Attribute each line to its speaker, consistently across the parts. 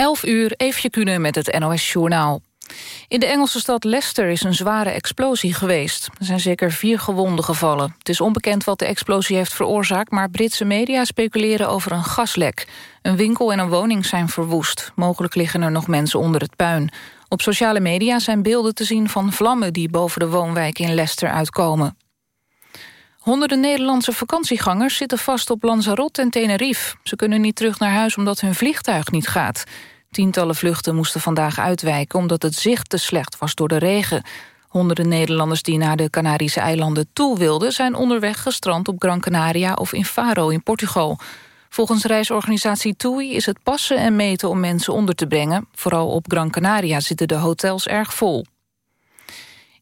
Speaker 1: 11 uur, Eefje Kunnen met het NOS-journaal. In de Engelse stad Leicester is een zware explosie geweest. Er zijn zeker vier gewonden gevallen. Het is onbekend wat de explosie heeft veroorzaakt... maar Britse media speculeren over een gaslek. Een winkel en een woning zijn verwoest. Mogelijk liggen er nog mensen onder het puin. Op sociale media zijn beelden te zien van vlammen... die boven de woonwijk in Leicester uitkomen. Honderden Nederlandse vakantiegangers zitten vast op Lanzarote en Tenerife. Ze kunnen niet terug naar huis omdat hun vliegtuig niet gaat. Tientallen vluchten moesten vandaag uitwijken... omdat het zicht te slecht was door de regen. Honderden Nederlanders die naar de Canarische eilanden toe wilden... zijn onderweg gestrand op Gran Canaria of in Faro in Portugal. Volgens reisorganisatie TUI is het passen en meten om mensen onder te brengen. Vooral op Gran Canaria zitten de hotels erg vol.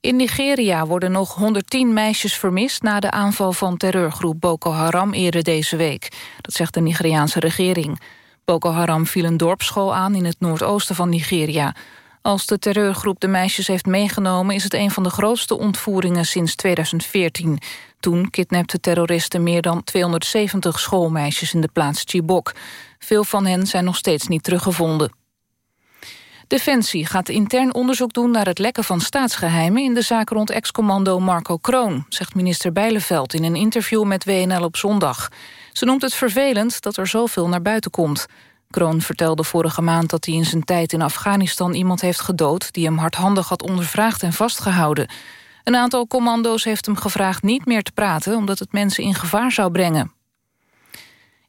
Speaker 1: In Nigeria worden nog 110 meisjes vermist... na de aanval van terreurgroep Boko Haram eerder deze week. Dat zegt de Nigeriaanse regering. Boko Haram viel een dorpsschool aan in het noordoosten van Nigeria. Als de terreurgroep de meisjes heeft meegenomen... is het een van de grootste ontvoeringen sinds 2014. Toen kidnapten terroristen meer dan 270 schoolmeisjes in de plaats Chibok. Veel van hen zijn nog steeds niet teruggevonden. Defensie gaat intern onderzoek doen naar het lekken van staatsgeheimen... in de zaak rond ex-commando Marco Kroon, zegt minister Bijleveld... in een interview met WNL op zondag. Ze noemt het vervelend dat er zoveel naar buiten komt. Kroon vertelde vorige maand dat hij in zijn tijd in Afghanistan iemand heeft gedood... die hem hardhandig had ondervraagd en vastgehouden. Een aantal commando's heeft hem gevraagd niet meer te praten... omdat het mensen in gevaar zou brengen.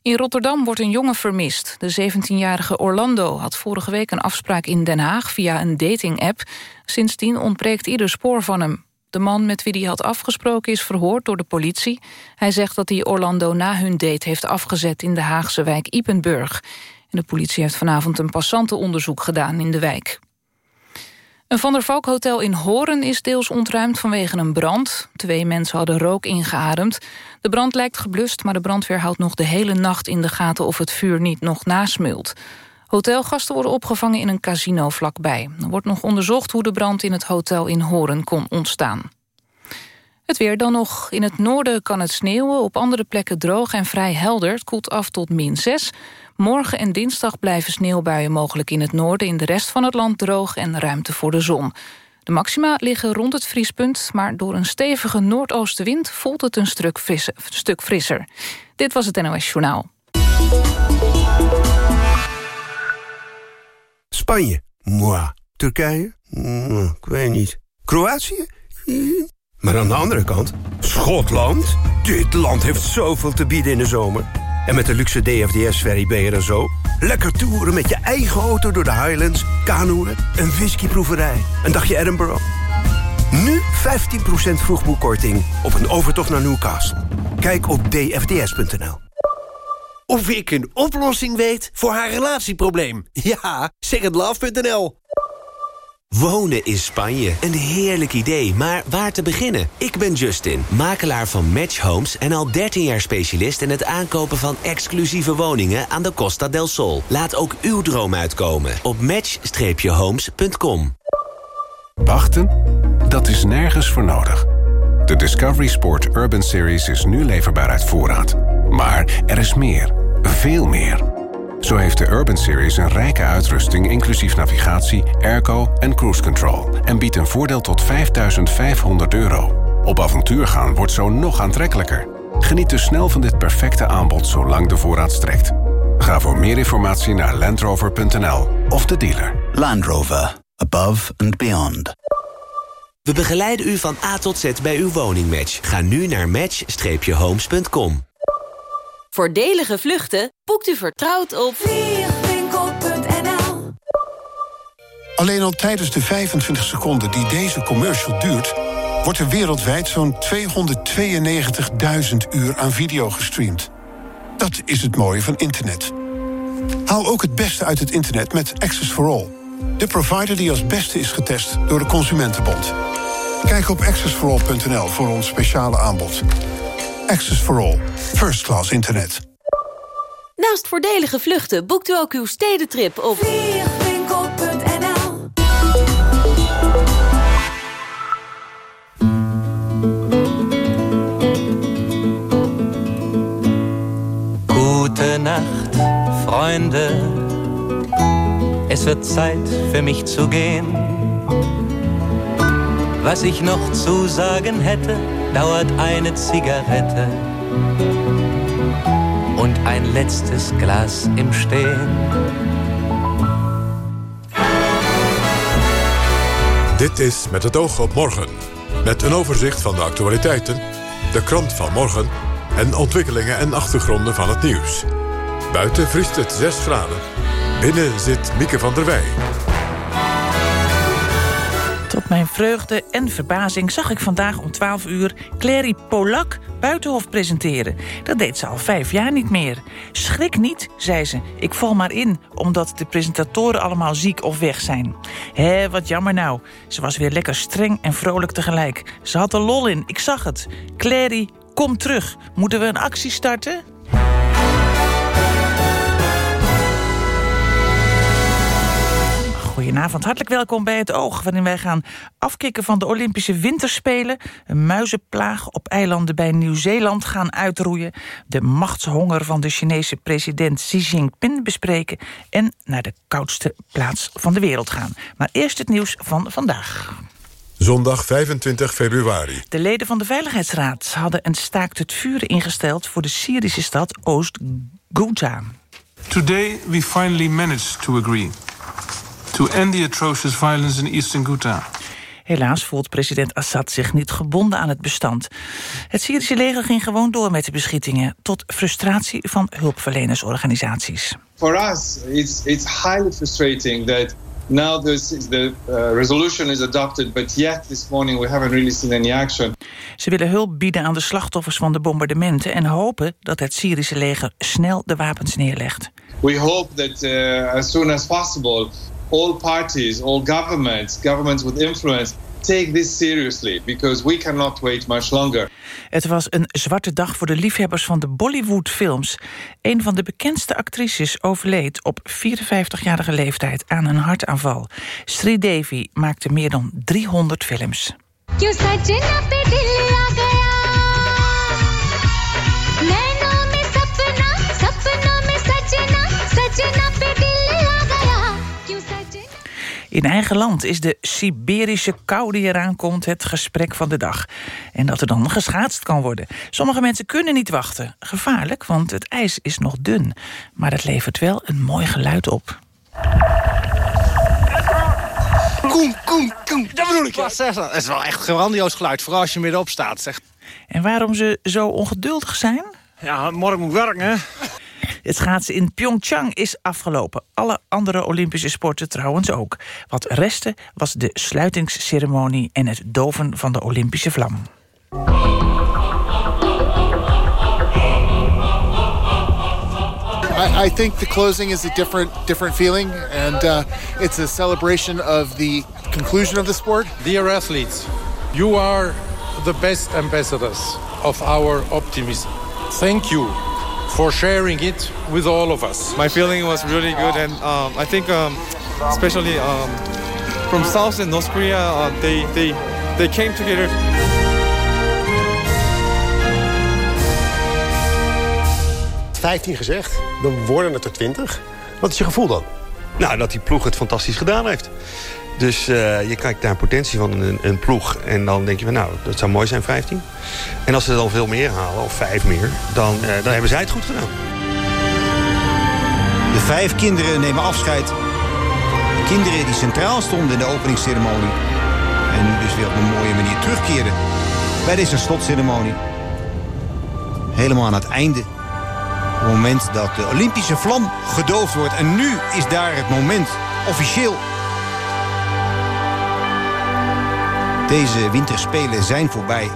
Speaker 1: In Rotterdam wordt een jongen vermist. De 17-jarige Orlando had vorige week een afspraak in Den Haag... via een dating-app. Sindsdien ontbreekt ieder spoor van hem. De man met wie hij had afgesproken is verhoord door de politie. Hij zegt dat hij Orlando na hun date heeft afgezet... in de Haagse wijk Ipenburg. En de politie heeft vanavond een passantenonderzoek gedaan in de wijk. Een Van der Valk hotel in Horen is deels ontruimd vanwege een brand. Twee mensen hadden rook ingeademd. De brand lijkt geblust, maar de brandweer houdt nog de hele nacht in de gaten of het vuur niet nog nasmult. Hotelgasten worden opgevangen in een casino vlakbij. Er wordt nog onderzocht hoe de brand in het hotel in Horen kon ontstaan. Het weer dan nog. In het noorden kan het sneeuwen, op andere plekken droog en vrij helder. Het koelt af tot min 6. Morgen en dinsdag blijven sneeuwbuien mogelijk in het noorden. In de rest van het land droog en ruimte voor de zon. De maxima liggen rond het vriespunt, maar door een stevige noordoostenwind voelt het een stuk frisser. Dit was het NOS Journaal.
Speaker 2: Spanje? Moi. Turkije? ik weet niet. Kroatië? Maar aan de andere kant, Schotland? Dit land heeft zoveel te bieden in de zomer. En met de luxe DFDS-ferry ben je er zo. Lekker toeren met je eigen auto door de Highlands, kanoeën, een whiskyproeverij, een dagje Edinburgh. Nu 15% vroegboekkorting op een overtocht naar Newcastle. Kijk op dfds.nl.
Speaker 3: Of ik een oplossing weet voor haar relatieprobleem. Ja, secondlove.nl.
Speaker 4: Wonen in Spanje. Een heerlijk idee, maar waar te beginnen? Ik ben Justin, makelaar van Match Homes... en al 13 jaar specialist in het aankopen van exclusieve woningen... aan de Costa del Sol. Laat ook uw droom uitkomen op match-homes.com.
Speaker 5: Wachten? Dat is nergens voor nodig. De Discovery Sport Urban Series is nu leverbaar uit voorraad. Maar er is meer. Veel meer. Zo heeft de Urban Series een rijke uitrusting inclusief navigatie, airco en cruise control. En biedt een voordeel tot 5500 euro. Op avontuur gaan wordt zo nog aantrekkelijker. Geniet dus snel van dit perfecte aanbod zolang de voorraad strekt. Ga voor meer informatie naar landrover.nl of de dealer.
Speaker 6: Land Rover. Above and beyond.
Speaker 4: We begeleiden u van A tot Z bij uw woningmatch. Ga nu naar match-homes.com.
Speaker 7: Voordelige vluchten boekt u vertrouwd op vliegwinkel.nl
Speaker 8: Alleen al tijdens de 25 seconden die deze commercial duurt... wordt er wereldwijd zo'n 292.000 uur aan video gestreamd. Dat is het mooie van internet. Haal ook het beste uit het internet met Access for All. De provider die als beste is getest door de Consumentenbond. Kijk op accessforall.nl voor ons speciale aanbod. Access for All. First class internet.
Speaker 7: Naast voordelige vluchten boekt u ook uw stedentrip op vliegwinkel.nl
Speaker 9: Gute Nacht, Freunde. es wird Zeit für mich zu gehen. Was ich noch zu sagen hätte, dauert eine Zigarette und ein letztes Glas im Stehen.
Speaker 10: Dit is Met het oog op morgen. Met een overzicht van de actualiteiten, de krant van morgen... en ontwikkelingen en achtergronden van het nieuws. Buiten vriest het 6 graden. Binnen zit Mieke van der Wij.
Speaker 11: Mijn vreugde en verbazing zag ik vandaag om 12 uur... Clary Polak Buitenhof presenteren. Dat deed ze al vijf jaar niet meer. Schrik niet, zei ze. Ik val maar in, omdat de presentatoren allemaal ziek of weg zijn. Hé, wat jammer nou. Ze was weer lekker streng en vrolijk tegelijk. Ze had er lol in, ik zag het. Clary, kom terug. Moeten we een actie starten? Goedenavond, hartelijk welkom bij Het Oog... waarin wij gaan afkicken van de Olympische Winterspelen... een muizenplaag op eilanden bij Nieuw-Zeeland gaan uitroeien... de machtshonger van de Chinese president Xi Jinping bespreken... en naar de koudste plaats van de wereld gaan. Maar eerst het nieuws van vandaag.
Speaker 10: Zondag 25 februari.
Speaker 11: De leden van de Veiligheidsraad hadden een staakt het vuren ingesteld... voor de Syrische stad Oost-Ghouta.
Speaker 12: Today we finally managed to agree to end the atrocious violence in Eastern Ghouta.
Speaker 11: Helaas voelt president Assad zich niet gebonden aan het bestand. Het Syrische leger ging gewoon door met de beschietingen... tot frustratie van hulpverlenersorganisaties.
Speaker 13: For us, it's, it's highly frustrating that now this, the uh, resolution is adopted... but yet this morning we haven't really seen any action.
Speaker 11: Ze willen hulp bieden aan de slachtoffers van de bombardementen... en hopen dat het Syrische leger snel de wapens neerlegt.
Speaker 13: We hope that uh, as soon as possible all parties, all governments, governments with influence, take this seriously because we cannot wait much longer.
Speaker 11: Het was een zwarte dag voor de liefhebbers van de Bollywood-films. Een van de bekendste actrices overleed op 54-jarige leeftijd aan een hartaanval. Sri Devi maakte meer dan 300 films. In eigen land is de Siberische kou die eraan komt het gesprek van de dag. En dat er dan geschaatst kan worden. Sommige mensen kunnen niet wachten. Gevaarlijk, want het ijs is nog dun. Maar het levert wel een mooi geluid op.
Speaker 14: Koen, koen, koen. Dat bedoel ik. Het is wel echt een grandioos geluid, vooral als je middenop staat. Zeg.
Speaker 11: En waarom ze zo ongeduldig zijn?
Speaker 14: Ja, morgen moet werken, hè?
Speaker 11: Het schaatsen in Pyeongchang is afgelopen. Alle andere Olympische sporten trouwens ook. Wat restte was de sluitingsceremonie en het doven van de Olympische vlam.
Speaker 15: I, I think the closing is a different different feeling, and uh, it's a celebration of the conclusion of the sport.
Speaker 16: Dear athletes, you are the best ambassadors of our optimism. Thank you for sharing it with all of us.
Speaker 17: My feeling was really good, and um, I think, um, especially um, from South and North Korea, uh, they they they came together.
Speaker 18: Vijftien gezegd, dan worden het er 20. Wat is je gevoel dan?
Speaker 19: Nou, dat die ploeg het fantastisch gedaan heeft. Dus uh, je kijkt naar potentie van een, een, ploeg. En dan denk je van nou, dat zou mooi zijn, 15. En als ze dan veel meer halen, of vijf meer, dan, uh, dan hebben zij het goed gedaan.
Speaker 20: De vijf kinderen nemen afscheid. Kinderen die centraal stonden in de openingsceremonie. En nu dus weer op een mooie manier terugkeren bij deze slotceremonie. Helemaal aan het einde. Op het moment dat de Olympische vlam gedoofd wordt. En nu is daar het moment officieel Deze winterspelen zijn voorbij.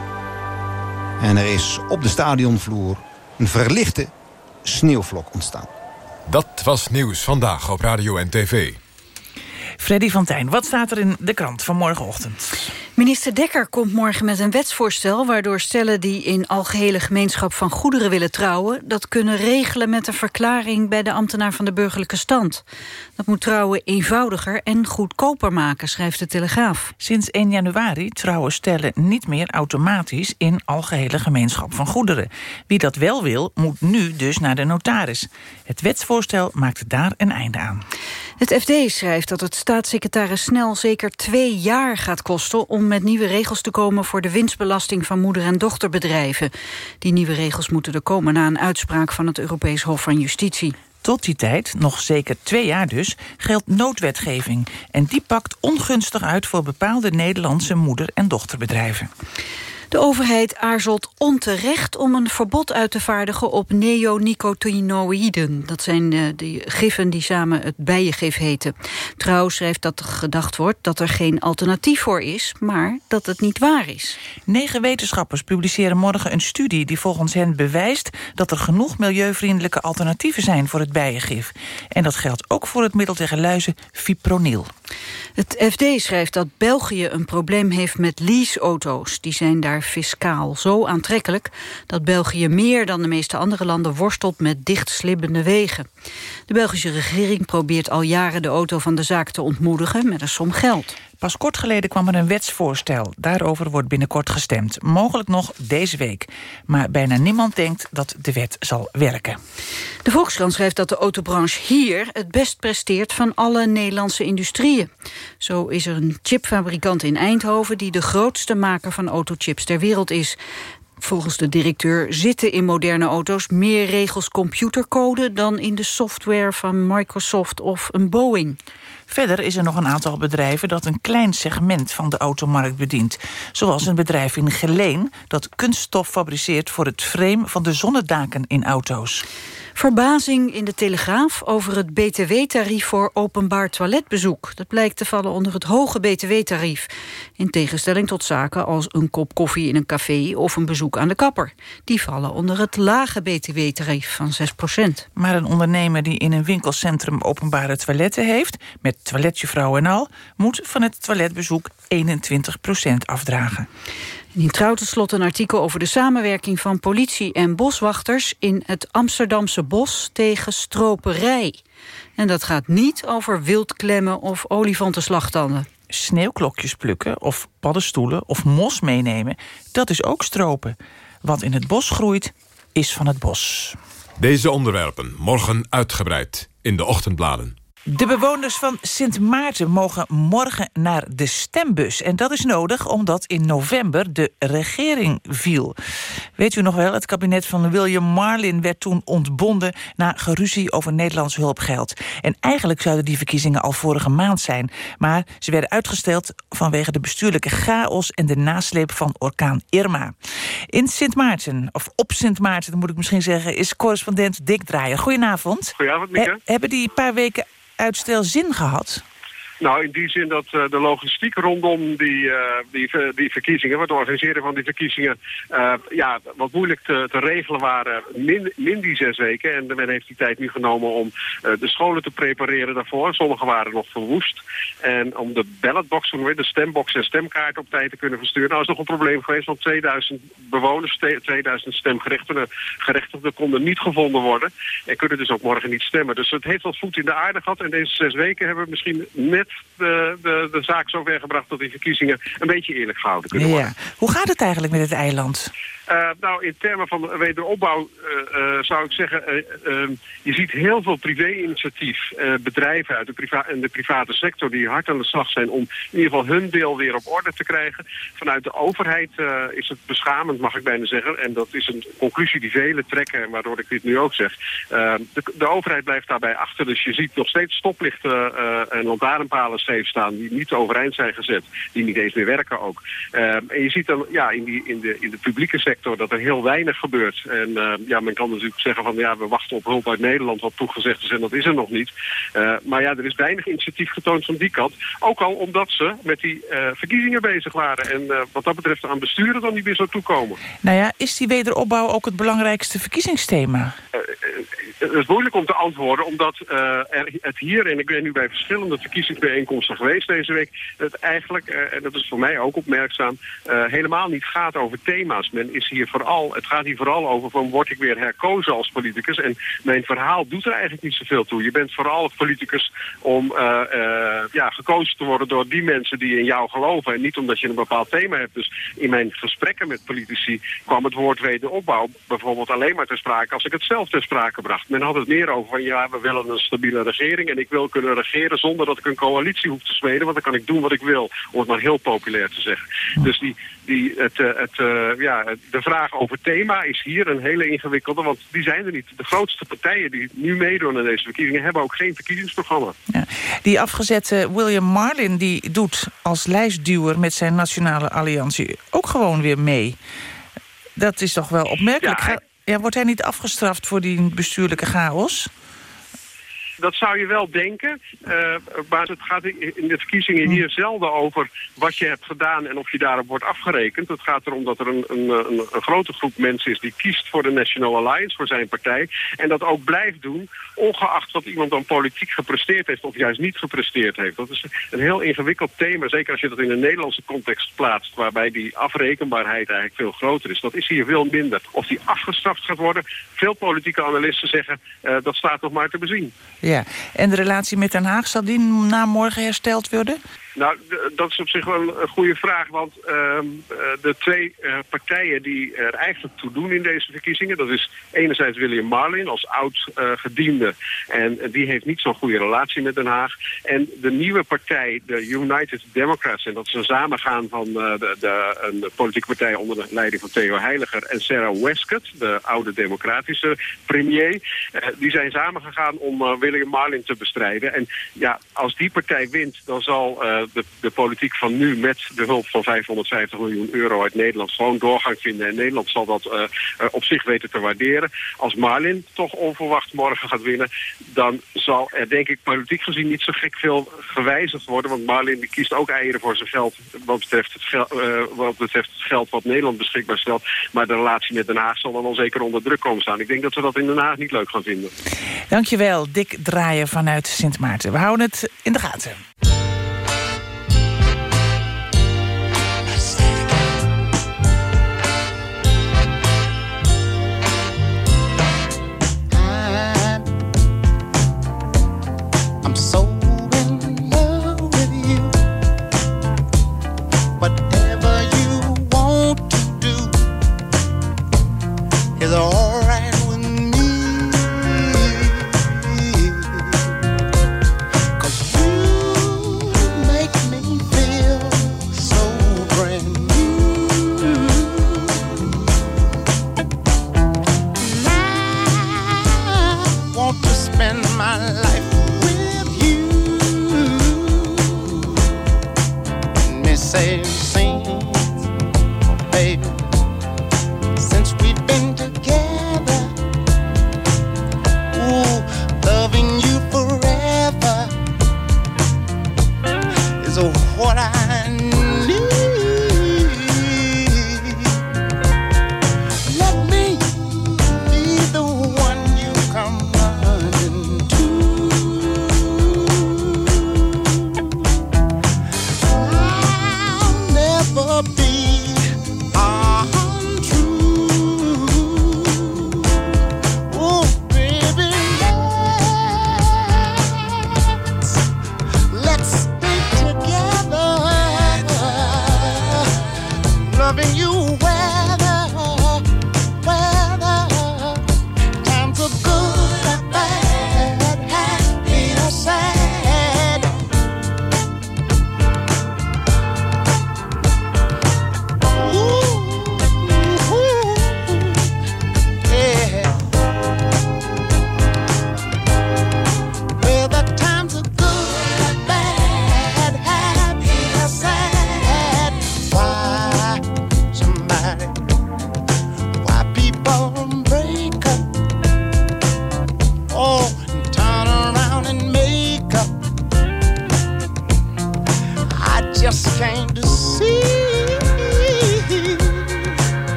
Speaker 20: En er is op de stadionvloer een verlichte sneeuwvlok ontstaan.
Speaker 10: Dat was nieuws vandaag op Radio en TV.
Speaker 11: Freddy van Tijn, wat staat er in de krant van morgenochtend?
Speaker 21: Minister Dekker komt morgen met een wetsvoorstel... waardoor stellen die in algehele gemeenschap van goederen willen trouwen... dat kunnen regelen met een verklaring bij de ambtenaar van de burgerlijke stand. Dat moet trouwen eenvoudiger en goedkoper maken, schrijft de Telegraaf.
Speaker 11: Sinds 1 januari trouwen stellen niet meer automatisch... in algehele gemeenschap van goederen. Wie dat wel wil, moet nu dus naar de notaris. Het wetsvoorstel maakt daar een einde aan.
Speaker 21: Het FD schrijft dat het staatssecretaris Snel zeker twee jaar gaat kosten... om met nieuwe regels te komen voor de winstbelasting van moeder- en dochterbedrijven. Die nieuwe regels moeten er komen na een uitspraak van het Europees Hof van Justitie.
Speaker 11: Tot die tijd, nog zeker twee jaar dus, geldt noodwetgeving. En die pakt ongunstig uit voor bepaalde Nederlandse moeder- en dochterbedrijven.
Speaker 21: De overheid aarzelt onterecht om een verbod uit te vaardigen op neonicotinoïden. Dat zijn uh, de giffen die samen het bijengif heten. Trouw schrijft dat er gedacht wordt dat er geen alternatief voor is, maar dat het niet waar is.
Speaker 11: Negen wetenschappers publiceren morgen een studie die volgens hen bewijst dat er genoeg milieuvriendelijke alternatieven zijn voor het bijengif. En dat geldt ook voor het middel tegen luizen fipronil.
Speaker 21: Het FD schrijft dat België een probleem heeft met leaseauto's. Die zijn daar fiscaal zo aantrekkelijk... dat België meer dan de meeste andere landen worstelt met dichtslibbende wegen. De Belgische regering probeert al jaren de auto van de zaak te ontmoedigen met een som geld.
Speaker 11: Pas kort geleden kwam er een wetsvoorstel. Daarover wordt binnenkort gestemd. Mogelijk nog deze week. Maar bijna niemand denkt dat de wet zal werken.
Speaker 21: De Volkskrant schrijft dat de autobranche hier het best presteert van alle Nederlandse industrieën. Zo is er een chipfabrikant in Eindhoven die de grootste maker van autochips ter wereld is. Volgens de directeur zitten in moderne auto's meer regels computercode dan in de software van Microsoft of een Boeing.
Speaker 11: Verder is er nog een aantal bedrijven dat een klein segment van de automarkt bedient. Zoals een bedrijf in Geleen dat kunststof fabriceert voor het frame van de zonnedaken in auto's.
Speaker 21: Verbazing in de Telegraaf over het btw-tarief voor openbaar toiletbezoek. Dat blijkt te vallen onder het hoge btw-tarief. In tegenstelling tot zaken als een kop koffie in een café of een bezoek aan de kapper. Die vallen onder het lage btw-tarief van 6%
Speaker 11: Maar een ondernemer die in een winkelcentrum openbare toiletten heeft... met toiletjuffrouw en al, moet van het toiletbezoek 21% afdragen.
Speaker 21: In trouw tot slot een artikel over de samenwerking van politie en boswachters... in het Amsterdamse bos tegen stroperij. En dat gaat niet over wildklemmen of olifantenslagtanden.
Speaker 11: Sneeuwklokjes plukken of paddenstoelen of mos meenemen... dat is ook stropen. Wat in het bos groeit, is van het bos.
Speaker 10: Deze onderwerpen morgen uitgebreid in de ochtendbladen.
Speaker 11: De bewoners van Sint Maarten mogen morgen naar de stembus. En dat is nodig omdat in november de regering viel. Weet u nog wel, het kabinet van William Marlin werd toen ontbonden... na geruzie over Nederlands hulpgeld. En eigenlijk zouden die verkiezingen al vorige maand zijn. Maar ze werden uitgesteld vanwege de bestuurlijke chaos... en de nasleep van orkaan Irma. In Sint Maarten, of op Sint Maarten moet ik misschien zeggen... is correspondent Dick Draaier. Goedenavond.
Speaker 22: Goedenavond, Mieke.
Speaker 11: hebben die paar weken uitstel zin gehad?
Speaker 22: Nou, in die zin dat uh, de logistiek rondom die, uh, die, die verkiezingen, het organiseren van die verkiezingen, uh, ja, wat moeilijk te, te regelen waren min, min, die zes weken. En men heeft die tijd nu genomen om de scholen te prepareren daarvoor. Sommige waren nog verwoest. En om de ballotbox, de stembox en stemkaart op tijd te kunnen versturen. Nou, is nog een probleem geweest, want 2000 bewoners, 2000 stemgerechtigden gerechtigden konden niet gevonden worden. En kunnen dus ook morgen niet stemmen. Dus het heeft wat voet in de aarde gehad. En deze zes weken hebben we misschien net de, de, de zaak zover gebracht dat die verkiezingen een beetje eerlijk gehouden kunnen worden.
Speaker 11: Ja. Hoe gaat het eigenlijk met het eiland?
Speaker 22: Uh, nou, in termen van wederopbouw uh, uh, zou ik zeggen... ehm, je ziet heel veel privé-initiatief, bedrijven uit de, priva en de private sector... die hard aan de slag zijn om in ieder geval hun deel weer op orde te krijgen. Vanuit de overheid is het beschamend, mag ik bijna zeggen. En dat is een conclusie die velen trekken, waardoor ik dit nu ook zeg. De, de, overheid blijft daarbij achter, dus je ziet nog steeds stoplichten en lantaarnpalen staan... die niet overeind zijn gezet, die niet eens meer werken ook. Ehm, en je ziet dan ja, in, die, in, de, in de publieke sector dat er heel weinig gebeurt. En uh, ja, men kan natuurlijk zeggen van ja, we wachten op hulp uit Nederland, wat toegezegd is en dat is er nog niet. Uh, maar ja, er is weinig initiatief getoond van die kant. Ook al omdat ze met die uh, verkiezingen bezig waren. En wat dat betreft aan besturen dan niet meer zo toekomen.
Speaker 11: Nou ja, is die wederopbouw ook het belangrijkste verkiezingsthema?
Speaker 22: Het is moeilijk om te antwoorden, omdat er het hier, en ik ben nu bij verschillende verkiezingsbijeenkomsten geweest deze week, het eigenlijk, en dat is voor mij ook opmerkzaam, helemaal niet gaat over thema's. Men is hier vooral, het gaat hier vooral over van word ik weer herkozen als politicus. En mijn verhaal doet er eigenlijk niet zoveel toe. Je bent vooral politicus om ja, gekozen te worden door die mensen die in jou geloven. En niet omdat je een bepaald thema hebt. Dus in mijn gesprekken met politici kwam het woord wederopbouw bijvoorbeeld alleen maar ter sprake als ik het zelf ter sprake bracht. Men had het meer over van ja, we willen een stabiele regering en ik wil kunnen regeren zonder dat ik een coalitie hoef te smeden, want dan kan ik doen wat ik wil, om het maar heel populair te zeggen. Dus die, die, het, eh, het, eh, ja, de vraag over thema is hier een hele ingewikkelde, want die zijn er niet. De grootste partijen die nu meedoen aan deze verkiezingen hebben ook geen verkiezingsprogramma.
Speaker 11: Ja. Die afgezette William Marlin die doet als lijstduwer met zijn nationale alliantie ook gewoon weer mee. Dat is toch wel opmerkelijk.
Speaker 22: Ja,
Speaker 11: Ja, wordt hij niet afgestraft voor die bestuurlijke chaos?
Speaker 22: Dat zou je wel denken, eh, maar het gaat in de verkiezingen hier zelden over wat je hebt gedaan en of je daarop wordt afgerekend. Het gaat erom dat er een, een, een, een grote groep mensen is die kiest voor de National Alliance, voor zijn partij. En dat ook blijft doen, ongeacht wat iemand dan politiek gepresteerd heeft of juist niet gepresteerd heeft. Dat is een heel ingewikkeld thema, zeker als je dat in een Nederlandse context plaatst, waarbij die afrekenbaarheid eigenlijk veel groter is. Dat is hier veel minder. Of die afgestraft gaat worden, veel politieke analisten zeggen, eh, dat staat nog maar te bezien.
Speaker 11: Ja. En de relatie met Den Haag, zal die na morgen hersteld worden?
Speaker 22: Nou, dat is op zich wel een, goede vraag, want ehm, eh, de twee eh, partijen die er eigenlijk toe doen in deze verkiezingen, dat is enerzijds William Marlin als oud-gediende en eh, die heeft niet zo'n goede relatie met Den Haag. En de nieuwe partij, de United Democrats, en dat is een samengaan van de, de, een politieke partij onder de leiding van Theo Heiliger en Sarah Westcott, de oude democratische premier, die zijn samengegaan om William Marlin te bestrijden. En ja, als die partij wint, dan zal de, politiek van nu met de hulp van 550 miljoen euro uit Nederland gewoon doorgang vinden. En Nederland zal dat eh, eh, op zich weten te waarderen. Als Marlin toch onverwacht morgen gaat winnen, dan zal er denk ik politiek gezien niet zo gek veel gewijzigd worden. Want Marlin die kiest ook eieren voor zijn geld wat betreft het, gel- eh, wat betreft het geld wat Nederland beschikbaar stelt. Maar de relatie met Den Haag zal dan wel zeker onder druk komen staan. Ik denk dat ze dat in Den Haag niet leuk gaan vinden.
Speaker 11: Dankjewel, Dick Draaien vanuit Sint Maarten. We houden het in de gaten.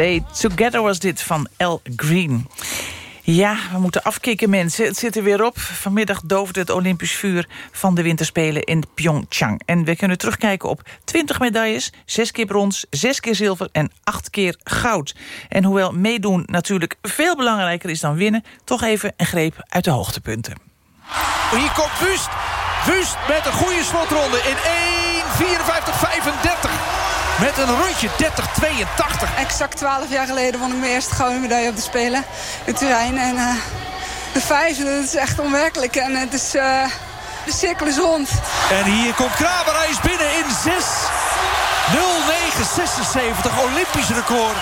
Speaker 11: Together was dit van L. Green. Ja, we moeten afkicken mensen. Het zit er weer op. Vanmiddag dooft het Olympisch vuur van de winterspelen in Pyeongchang. En we kunnen terugkijken op 20 medailles, 6 keer brons, 6 keer zilver en 8 keer goud. En hoewel meedoen natuurlijk veel belangrijker is dan winnen... toch even een greep uit de hoogtepunten.
Speaker 23: Hier komt Wust. Wust met een goede slotronde in 1.54.35. Met een rondje 30-82.
Speaker 24: Exact 12 jaar geleden won ik mijn eerste gouden medaille op de Spelen in Turijn. En uh, de vijfde, dat is echt onwerkelijk. En het is, uh, de cirkel is rond.
Speaker 23: En hier komt Kramer, hij is binnen in 6. 0976, Olympisch record.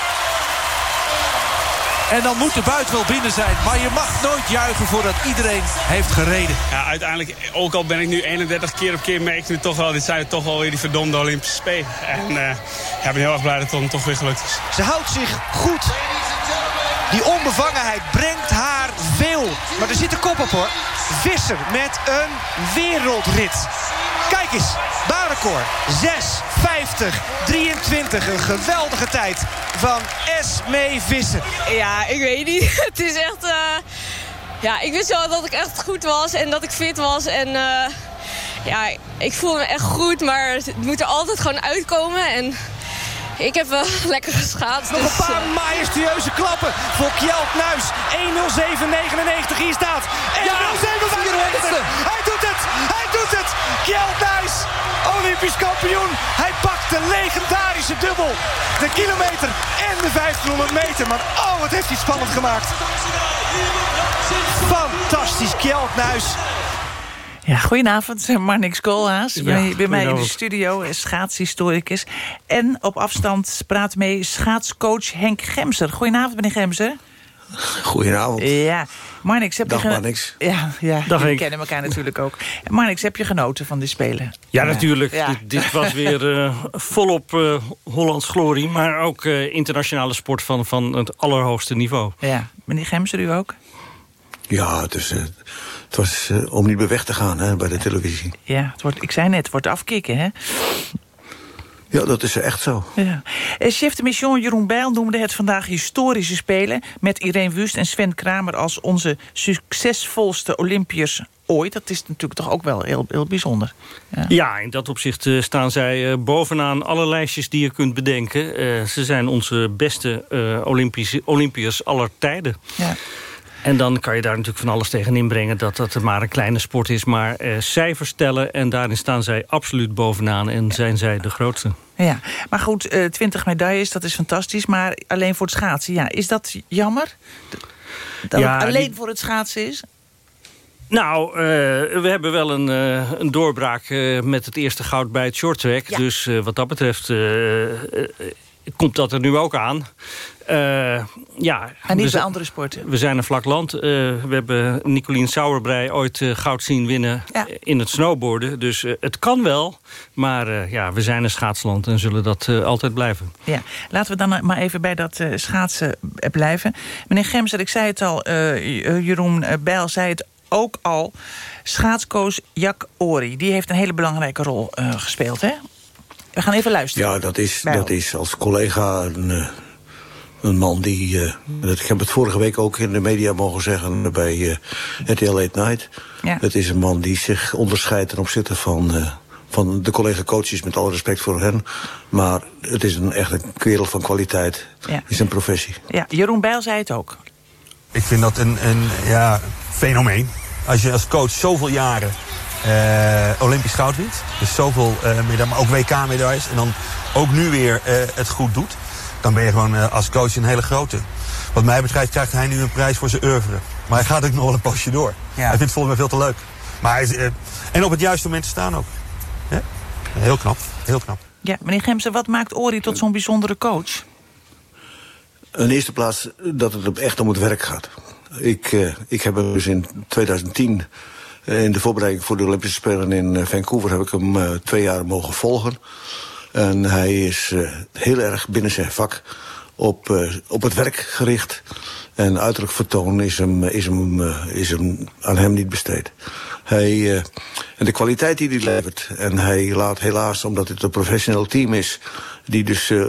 Speaker 23: En dan moet de buit wel binnen zijn. Maar je mag nooit juichen voordat iedereen heeft gereden.
Speaker 25: Ja, uiteindelijk, ook al ben ik nu 31 keer op keer, merk ik nu toch wel... dit zijn toch wel weer die verdomde Olympische Spelen. En uh, ik ben heel erg blij dat het dan toch weer gelukt is.
Speaker 23: Ze houdt zich goed. Die onbevangenheid brengt haar veel. Maar er zit een kop op hoor. Visser met een wereldrit. Kijk eens, baanrecord. 6, 50, 23. Een geweldige tijd van Esmee Visser.
Speaker 26: Ja, ik weet niet. Het is echt... Uh... Ja, ik wist wel dat ik echt goed was en dat ik fit was. En uh... ja, ik voel me echt goed, maar het moet er altijd gewoon uitkomen. En ik heb wel lekker geschaatst.
Speaker 23: Nog
Speaker 26: dus,
Speaker 23: een paar
Speaker 26: uh...
Speaker 23: majestueuze klappen voor Kjeld Nuis. 1.07.99, hier staat 1.07.95. Hij doet het, hij Nuis, Olympisch kampioen. Hij pakt de legendarische dubbel. De kilometer en de 1500 meter. Maar oh, wat heeft hij spannend gemaakt. Fantastisch, Kjeld Nuis.
Speaker 11: Ja, goedenavond, Marnix Koolhaas.
Speaker 27: Ja,
Speaker 11: bij, bij mij in de studio, eh, schaatshistoricus. En op afstand praat mee schaatscoach Henk Gemser. Goedenavond, meneer Gemser.
Speaker 27: Goedenavond.
Speaker 11: Ja, Marnix, heb
Speaker 27: Dag,
Speaker 11: je...
Speaker 27: Marnix.
Speaker 11: Ja, ja
Speaker 27: Dag,
Speaker 11: kennen elkaar natuurlijk ook. Marnix, heb je genoten van de Spelen?
Speaker 27: Ja, natuurlijk.
Speaker 11: Ja.
Speaker 27: Dit, dit was weer eh, volop eh, Hollands glorie. Maar ook eh, internationale sport van, van het allerhoogste niveau.
Speaker 11: Ja, meneer Gemser, u ook?
Speaker 27: Ja, het, is, het was om niet meer weg te gaan hè, bij de televisie.
Speaker 11: Ja, het wordt, ik zei net, het wordt afkicken, hè?
Speaker 27: Ja, dat is echt zo.
Speaker 11: Ja. Eh, Chef de mission Jeroen Bijl noemde het vandaag historische spelen... met Irene Wust en Sven Kramer als onze succesvolste Olympiërs ooit. Dat is natuurlijk toch ook wel heel, heel bijzonder. Ja.
Speaker 27: Ja, in dat opzicht eh, staan zij eh, bovenaan alle lijstjes die je kunt bedenken. Eh, ze zijn onze beste eh Olympische, Olympiërs aller tijden.
Speaker 11: Ja.
Speaker 27: En dan kan je daar natuurlijk van alles tegen inbrengen... dat dat maar een kleine sport is. Maar eh, cijfers tellen en daarin staan zij absoluut bovenaan... en zijn zij de grootste.
Speaker 11: Ja, maar goed, eh 20 medailles, dat is fantastisch. Maar alleen voor het schaatsen, ja, is dat jammer? Dat
Speaker 27: Ja,
Speaker 11: het alleen
Speaker 27: die-
Speaker 11: voor het schaatsen is?
Speaker 27: Nou, eh, we hebben wel een, eh, een doorbraak eh, met het eerste goud bij het shorttrack. Dus eh, wat dat betreft komt dat er nu ook aan. Eh, ja,
Speaker 11: En niet bij andere sporten?
Speaker 27: We zijn een vlak land. Eh, we hebben Nicolien Sauerbrei ooit eh, goud zien winnen
Speaker 11: Ja.
Speaker 27: in het snowboarden. Dus het kan wel. Maar ja, we zijn een schaatsland en zullen dat altijd blijven.
Speaker 11: Ja, laten we dan maar even bij dat schaatsen blijven. Meneer Gemser, ik zei het al, Jeroen Bijl zei het ook al. Schaatscoach Jack Ori, die heeft een hele belangrijke rol gespeeld, hè? We gaan even luisteren.
Speaker 27: Ja, dat is, dat is als collega een, eh, een man die... eh, dat- ik heb het vorige week ook in de media mogen zeggen bij eh RTL Late Night.
Speaker 11: Ja.
Speaker 27: Het is een man die zich onderscheidt ten opzichte van... eh, van de collega-coaches, met alle respect voor hen. Maar het is een echt een kerel van kwaliteit
Speaker 11: Ja.
Speaker 27: in zijn professie.
Speaker 11: Ja, Jeroen Bijl zei het ook.
Speaker 28: Ik vind dat een, een ja, fenomeen. Als je als coach zoveel jaren eh, Olympisch goud wint. Dus zoveel eh medailles, maar ook WK-medailles. En dan ook nu weer eh, het goed doet. Dan ben je gewoon eh, als coach een hele grote. Wat mij betreft krijgt hij nu een prijs voor zijn oeuvre. Maar hij gaat ook nog wel een poosje door. Hij vindt het volgens mij veel te leuk. Maar hij is, eh, en op het juiste moment te staan ook. Ja? Heel knap, heel knap.
Speaker 11: Ja, meneer Gemser, wat maakt Ori tot zo'n bijzondere coach?
Speaker 27: In eerste plaats dat het op echt om het werk gaat. Ik, eh, ik heb hem dus in 2010, eh, in de voorbereiding voor de Olympische Spelen in eh, Vancouver, heb ik hem eh, twee jaar mogen volgen. En hij is eh, heel erg binnen zijn vak op, eh, op het werk gericht. En uiterlijk vertoon is, hem, is, hem, eh, is hem aan hem niet besteed. Hij, eh, en de kwaliteit die hij levert. En hij laat helaas, omdat het een professioneel team is, die dus eh,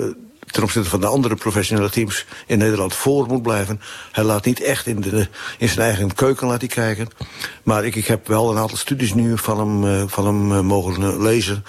Speaker 27: ten opzichte van de andere professionele teams in Nederland voor moet blijven. Hij laat niet echt in, de, in zijn eigen keuken laten kijken. Maar ik, ik heb wel een aantal studies nu van hem, eh, van hem eh, mogen eh, lezen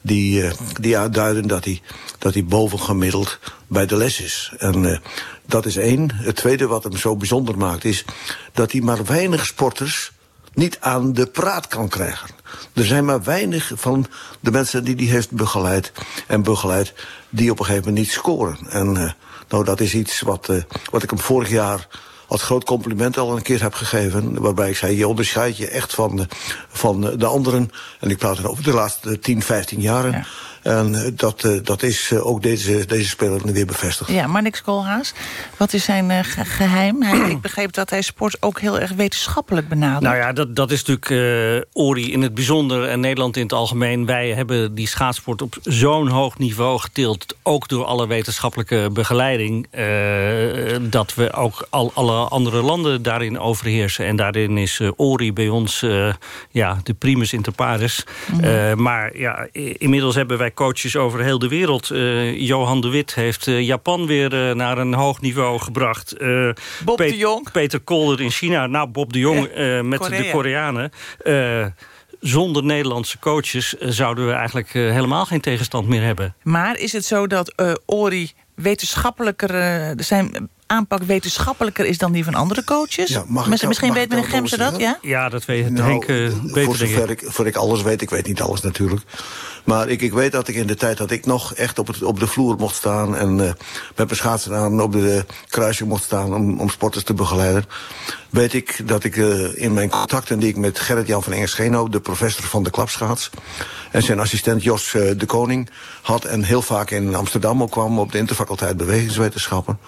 Speaker 27: die, uh, die uitduiden dat hij, dat hij bovengemiddeld bij de les is. En dat is één. Het tweede wat hem zo bijzonder maakt is dat hij maar weinig sporters niet aan de praat kan krijgen. Er zijn maar weinig van de mensen die hij heeft begeleid en begeleid die op een gegeven moment niet scoren. En uh, nou, dat is iets wat, wat ik hem vorig jaar als groot compliment al een keer heb gegeven. Waarbij ik zei, je onderscheidt je echt van van de anderen. En ik praat dan over de laatste 10, 15 jaren. Ja. En dat, dat is ook deze, deze speler weer bevestigd.
Speaker 11: Ja, maar niks Koolhaas. Wat is zijn uh, geheim? Hij, ik begreep dat hij sport ook heel erg wetenschappelijk benadert.
Speaker 29: Nou ja, dat, dat is natuurlijk uh, Ori in het bijzonder en Nederland in het algemeen. Wij hebben die schaatsport op zo'n hoog niveau getild. Ook door alle wetenschappelijke begeleiding. Uh, dat we ook al, alle andere landen daarin overheersen. En daarin is Ori bij ons ja, de primus inter pares. Mm -hmm. maar ja, inmiddels hebben wij coaches over heel de wereld. Uh, Johan de Wit heeft uh, Japan weer uh, naar een hoog niveau gebracht.
Speaker 11: Bob Pe de Jong.
Speaker 29: Peter Kolder in China. Nou, Bob de Jong ja, met Korea. de Koreanen. zonder Nederlandse coaches zouden we eigenlijk helemaal geen tegenstand meer hebben.
Speaker 11: Maar is het zo dat Ori wetenschappelijker... zijn aanpak wetenschappelijker is dan die van andere coaches?
Speaker 27: Ja, mag
Speaker 11: Misschien,
Speaker 27: ik,
Speaker 11: misschien weet meneer Gemse dat, ja?
Speaker 29: Ja, dat weet
Speaker 27: nou,
Speaker 29: Henk uh, beter,
Speaker 27: voor zover ik, voor ik alles weet, ik weet niet alles natuurlijk. Maar ik, ik weet dat ik in de tijd dat ik nog echt op, op de vloer mocht staan... en uh, met mijn schaatsen aan op de kruisje mocht staan om, om sporters te begeleiden... weet ik dat ik uh, in mijn contacten die ik met Gerrit-Jan van Engescheno... de professor van de klapschaats... en zijn assistent Jos uh, de Koning had... en heel vaak in Amsterdam ook kwam op de interfaculteit bewegingswetenschappen...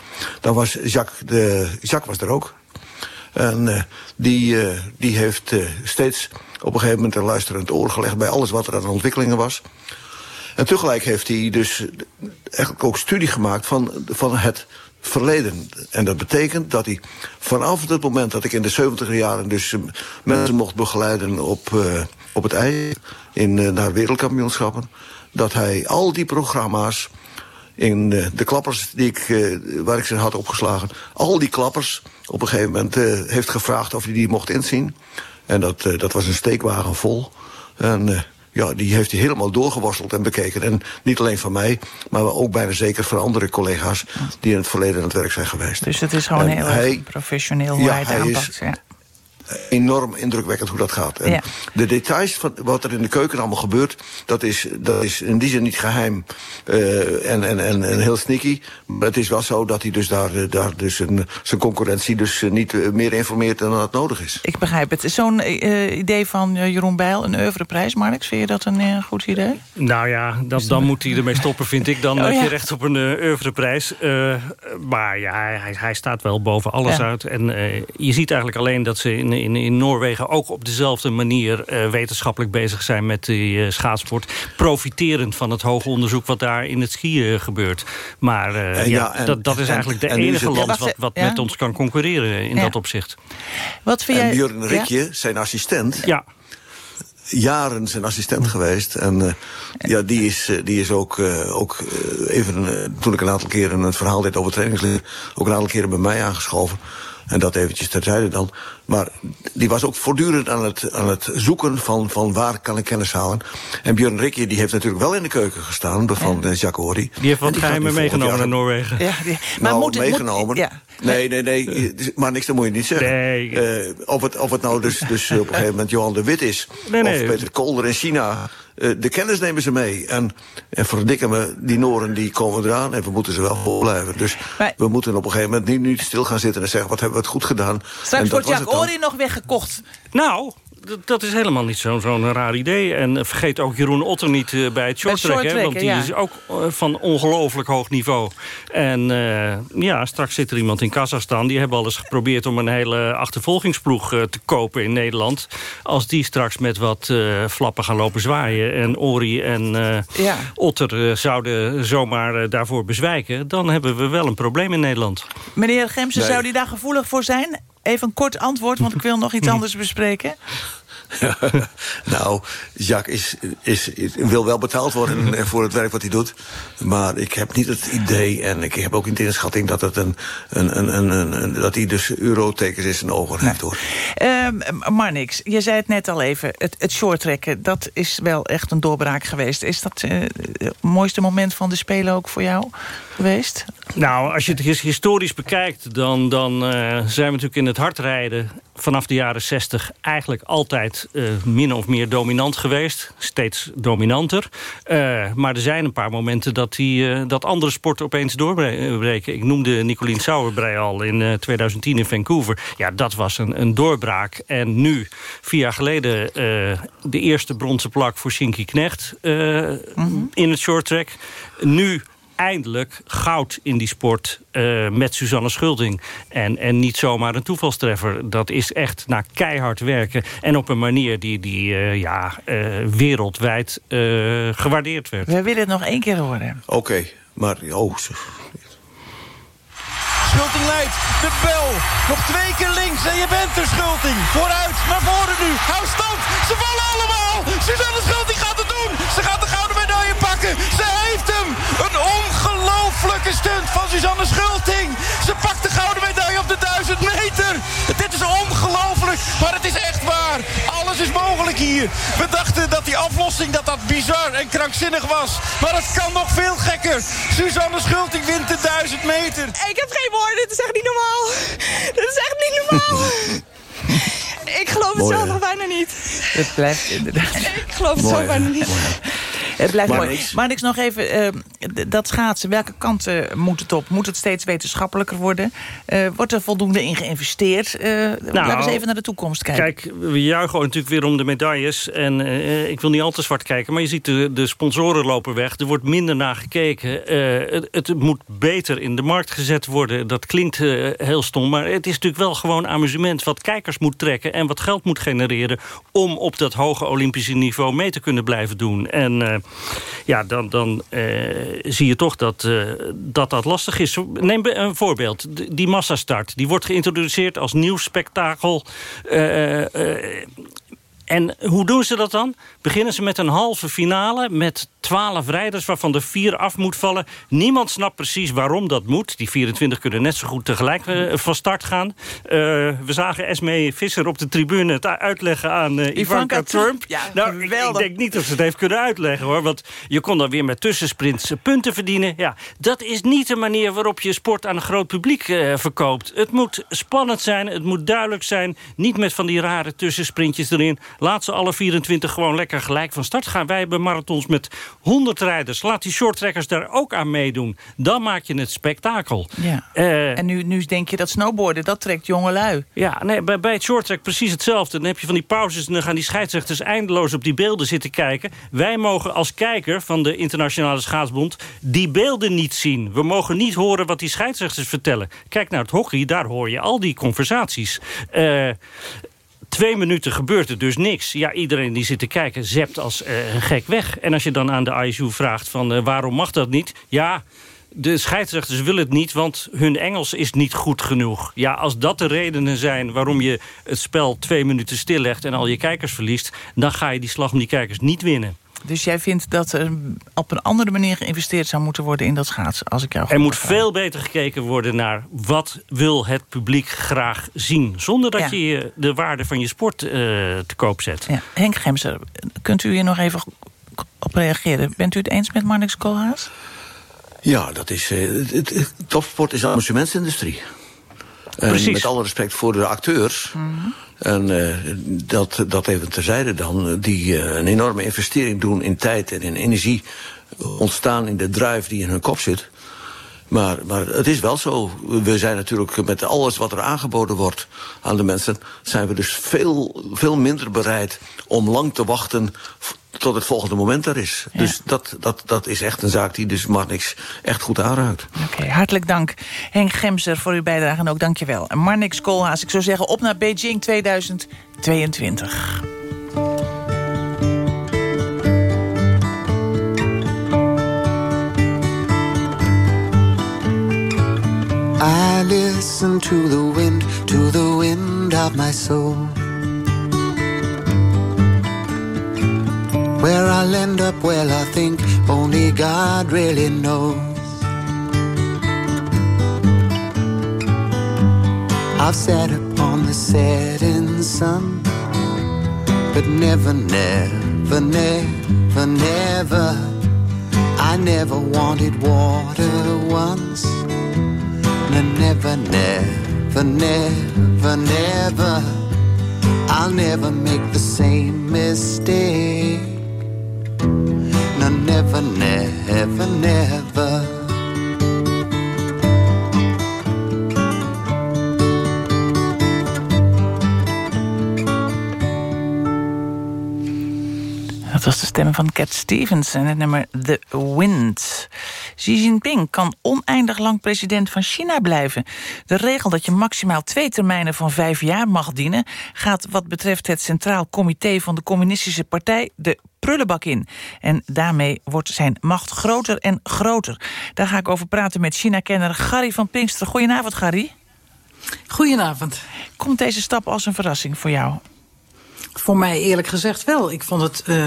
Speaker 27: dan was Jacques, de, Jacques was er ook. En die, die heeft steeds op een gegeven moment een luisterend oor gelegd... bij alles wat er aan ontwikkelingen was. En tegelijk heeft hij dus eigenlijk ook studie gemaakt van, van het verleden. En dat betekent dat hij vanaf het moment dat ik in de 70 jaren... dus mensen mocht begeleiden op, op het ei in, naar wereldkampioenschappen... dat hij al die programma's in de klappers die ik, waar ik ze had opgeslagen... al die klappers op een gegeven moment heeft gevraagd of hij die mocht inzien. En dat, dat was een steekwagen vol. En ja, die heeft hij helemaal doorgeworsteld en bekeken. En niet alleen van mij, maar ook bijna zeker van andere collega's... die in het verleden aan het werk zijn geweest.
Speaker 11: Dus het is gewoon en heel hij, professioneel hoe
Speaker 27: ja,
Speaker 11: hij het aanpakt.
Speaker 27: Is,
Speaker 11: ja
Speaker 27: enorm indrukwekkend hoe dat gaat. En
Speaker 11: Ja.
Speaker 27: De details van wat er in de keuken allemaal gebeurt... dat is, dat is in die zin niet geheim uh, en, en, en, en heel sneaky. Maar het is wel zo dat hij dus daar, uh, daar dus een, zijn concurrentie... dus uh, niet meer informeert dan dat nodig is.
Speaker 11: Ik begrijp het. Zo'n uh, idee van Jeroen Bijl, een oeuvreprijs, Marnix, vind je dat een uh, goed idee?
Speaker 29: Nou ja, dat, dan moet hij ermee stoppen, vind ik. Dan
Speaker 11: Oh,
Speaker 29: heb je recht op een uh, oeuvreprijs. Uh, maar ja, hij, hij staat wel boven alles
Speaker 11: Ja.
Speaker 29: uit. En uh, je ziet eigenlijk alleen dat ze in, in, in Noorwegen... ook op dezelfde manier uh, wetenschappelijk bezig zijn met die uh, schaatsport. Profiterend van het hoge onderzoek wat daar in het skiën gebeurt. Maar uh,
Speaker 27: En
Speaker 29: ja,
Speaker 27: ja, en-
Speaker 29: dat, dat is
Speaker 27: en-
Speaker 29: eigenlijk de
Speaker 27: en
Speaker 29: enige
Speaker 27: het-
Speaker 29: land
Speaker 11: Ja,
Speaker 29: wat, wat
Speaker 11: ja.
Speaker 29: met ons kan concurreren in
Speaker 11: Ja.
Speaker 29: dat opzicht.
Speaker 11: Wat vind
Speaker 27: En
Speaker 11: jij...
Speaker 27: Björn
Speaker 11: Ja?
Speaker 27: Rikje, zijn assistent...
Speaker 29: Ja.
Speaker 27: jaren zijn assistent geweest. En uh, ja, die is, die is ook, uh, ook even, uh, toen ik een aantal keren een verhaal deed over trainingsleer, ook een aantal keren bij mij aangeschoven. En dat eventjes terzijde dan. Maar die was ook voortdurend aan het, aan het zoeken van, van waar kan ik kennis halen. En Björn Rikje die heeft natuurlijk wel in de keuken gestaan van ja. Jacques Horry.
Speaker 29: Die heeft wat geheimen meegenomen
Speaker 27: jaar-
Speaker 29: naar Noorwegen.
Speaker 11: Ja, die- maar
Speaker 27: nou,
Speaker 11: moet
Speaker 27: meegenomen.
Speaker 11: ja.
Speaker 27: Nee, nee, nee. Maar niks, dat moet je niet zeggen.
Speaker 29: Nee.
Speaker 27: Eh, of, het, of het nou dus, dus op een gegeven moment Johan de Wit is...
Speaker 29: Nee, nee.
Speaker 27: of Peter Kolder in China... eh, de kennis nemen ze mee. En, en verdikken me, die Noren die komen eraan... en we moeten ze wel vol blijven. Dus
Speaker 11: Maar-
Speaker 27: we moeten op een gegeven moment niet, niet stil gaan zitten... en zeggen, wat hebben we het goed gedaan. En
Speaker 11: Straks
Speaker 27: dat
Speaker 11: wordt
Speaker 27: was
Speaker 11: Jacques
Speaker 27: het dan.
Speaker 11: Ori nog weggekocht.
Speaker 29: Nou, d- dat is helemaal niet zo'n zo'n raar idee. En vergeet ook Jeroen Otter niet eh, bij het shorttrack. hè, Want die
Speaker 11: ja.
Speaker 29: is ook eh, van ongelooflijk hoog niveau. En eh, ja, straks zit er iemand in Kazachstan. Die hebben al eens geprobeerd om een hele achtervolgingsploeg te kopen in Nederland. Als die straks met wat eh, flappen gaan lopen zwaaien... en Ori en eh,
Speaker 11: Ja.
Speaker 29: Otter zouden zomaar daarvoor bezwijken... dan hebben we wel een probleem in Nederland.
Speaker 11: Meneer Gemsen,
Speaker 27: Nee.
Speaker 11: zou die daar gevoelig voor zijn? Even een kort antwoord, want ik wil nog iets anders bespreken.
Speaker 27: nou, Jacques is, is, wil wel betaald worden voor het werk wat hij doet. Maar ik heb niet het idee, en ik heb ook niet de inschatting... dat, het een, een, een, een, een- dat hij dus eurotekens in zijn ogen heeft, hoor.
Speaker 11: Ehm Marnix, je zei het net al even. Het, het shorttrekken, dat is wel echt een doorbraak geweest. Is dat eh, het mooiste moment van de Spelen ook voor jou geweest?
Speaker 29: Nou, als je het his- historisch bekijkt... dan, dan eh, zijn we natuurlijk in het hardrijden vanaf de jaren 60... eigenlijk altijd eh, min of meer dominant geweest. Steeds dominanter. Eh, maar er zijn een paar momenten dat, die, eh, dat andere sporten opeens doorbreken. Ik noemde Nicolien Sauerbrei al in eh, 2010 in Vancouver. Ja, dat was een, een doorbraak. En nu, vier jaar geleden... de eerste bronzen plak voor Shinky Knecht eh, in het shorttrack. Nu eindelijk goud in die sport eh, met Suzanne Schulting. En, en niet zomaar een toevalstreffer. Dat is echt na keihard werken. En op een manier die, die eh, ja, eh, wereldwijd eh, gewaardeerd werd.
Speaker 11: We willen het nog één keer horen.
Speaker 27: Oké, maar... Oh,
Speaker 23: Schulting leidt. De bel. Nog twee keer links en je bent er, Schulting. Vooruit, naar voren nu. Hou stand. Ze vallen allemaal. Suzanne Schulting gaat het doen. Ze gaat de gouden medaille pakken. Ze heeft hem. Een ongelofelijke stunt van Suzanne Schulting. Ze pakt de gouden medaille op de 1000 meter. Dit is ongelooflijk, maar het is echt waar. Alles is mogelijk hier. We dachten dat die aflossing dat dat bizar en krankzinnig was. Maar het kan nog veel gekker. Suzanne Schulting wint de 1000 meter.
Speaker 26: Ik heb geen woorden, dit is echt niet normaal. Dit is echt niet normaal. Ik geloof het
Speaker 11: Mooi,
Speaker 26: zelf nog bijna niet.
Speaker 11: Het blijft inderdaad.
Speaker 26: Ik geloof het
Speaker 11: Mooi,
Speaker 26: zelf bijna niet.
Speaker 11: Het blijft
Speaker 27: Maar
Speaker 11: mooi.
Speaker 27: niks.
Speaker 11: Maar niks nog even, eh, d- dat schaatsen, welke kant eh, moet het op? Moet het steeds wetenschappelijker worden? Eh, wordt er voldoende in geïnvesteerd? Eh, laten we eens even naar de toekomst kijken.
Speaker 29: Kijk, we juichen natuurlijk weer om de medailles. En eh, ik wil niet al te zwart kijken, maar je ziet de, de sponsoren lopen weg. Er wordt minder naar gekeken. Eh, het, het moet beter in de markt gezet worden. Dat klinkt eh, heel stom, maar het is natuurlijk wel gewoon amusement... wat kijkers moet trekken en wat geld moet genereren... om op dat hoge Olympische niveau mee te kunnen blijven doen. En eh, ja, dan, dan eh, zie je toch dat, eh, dat dat lastig is. Neem een voorbeeld. Die massastart, die wordt geïntroduceerd als nieuw spektakel... En hoe doen ze dat dan? Beginnen ze met een halve finale met twaalf rijders... waarvan er vier af moet vallen. Niemand snapt precies waarom dat moet. Die 24 kunnen net zo goed tegelijk eh, van start gaan. Eh, we zagen Esme Visser op de tribune het uitleggen aan eh, Ivanka, Trump.
Speaker 11: Ja,
Speaker 29: nou, ik, denk niet dat ze het heeft kunnen uitleggen, hoor. Want je kon dan weer met tussensprints punten verdienen. Ja, dat is niet de manier waarop je sport aan een groot publiek verkoopt. Het moet spannend zijn, het moet duidelijk zijn. Niet met van die rare tussensprintjes erin. Laat ze alle 24 gewoon lekker gelijk van start gaan. Wij hebben marathons met 100 rijders. Laat die shorttrekkers daar ook aan meedoen. Dan maak je het spektakel.
Speaker 11: Ja.
Speaker 29: Eh,
Speaker 11: en nu, nu denk je dat snowboarden, dat trekt jongelui.
Speaker 29: ja, nee, bij, bij het shorttrack precies hetzelfde. Dan heb je van die pauzes en dan gaan die scheidsrechters eindeloos op die beelden zitten kijken. Wij mogen als kijker van de Internationale Schaatsbond die beelden niet zien. We mogen niet horen wat die scheidsrechters vertellen. Kijk naar het hockey, daar hoor je al die conversaties. Eh, Twee minuten gebeurt er dus niks. Ja, iedereen die zit te kijken zept als eh, gek weg. En als je dan aan de ISU vraagt van eh, waarom mag dat niet? Ja, de scheidsrechters willen het niet, want hun Engels is niet goed genoeg. Ja, als dat de redenen zijn waarom je het spel twee minuten stillegt... en al je kijkers verliest, dan ga je die slag om die kijkers niet winnen.
Speaker 11: Dus jij vindt dat er op een andere manier geïnvesteerd zou moeten worden in dat schaatsen, als ik jou
Speaker 29: Er moet
Speaker 11: begrijp.
Speaker 29: veel beter gekeken worden naar wat wil het publiek graag zien. Zonder dat
Speaker 11: Ja.
Speaker 29: je de waarde van je sport eh, te koop zet.
Speaker 11: Ja. Henk Gemser, kunt u hier nog even op reageren? Bent u het eens met Marnix Koolhaas?
Speaker 27: Ja, dat is, eh, het, het- het- topsport is een amusementsindustrie.
Speaker 29: Precies.
Speaker 27: met alle respect voor de acteurs. En eh, dat, dat even terzijde dan. eh, Die eh, een enorme investering doen in tijd en in energie. Ontstaan in de drive die in hun kop zit. Maar, maar het is wel zo. We zijn natuurlijk met alles wat er aangeboden wordt aan de mensen... zijn we dus veel, veel minder bereid om lang te wachten... tot het volgende moment er is. Dus dat, dat, dat is echt een zaak die dus Marnix echt goed aanraakt.
Speaker 11: Oké, hartelijk dank Henk Gemser voor uw bijdrage en ook dankjewel. En Marnix Koolhaas, ik zou zeggen op naar Beijing 2022.
Speaker 30: Listen to the wind, to the wind of my soul. Where I'll end up, well, I think only God really knows. I've sat upon the setting sun, but never, never, never, never. I never wanted water once. No, never, never, never, never. I'll never make the same mistake. No, never, never, never.
Speaker 11: Was de stem van Cat Stevens en het nummer The Wind. Xi Jinping kan oneindig lang president van China blijven. De regel dat je maximaal twee termijnen van vijf jaar mag dienen... gaat wat betreft het Centraal Comité van de Communistische Partij... de prullenbak in. En daarmee wordt zijn macht groter en groter. Daar ga ik over praten met China-kenner Gary van Pinkster. Goedenavond, Gary.
Speaker 31: Goedenavond.
Speaker 11: Komt deze stap als een verrassing voor jou?
Speaker 31: Voor mij eerlijk gezegd wel. Ik vond het uh,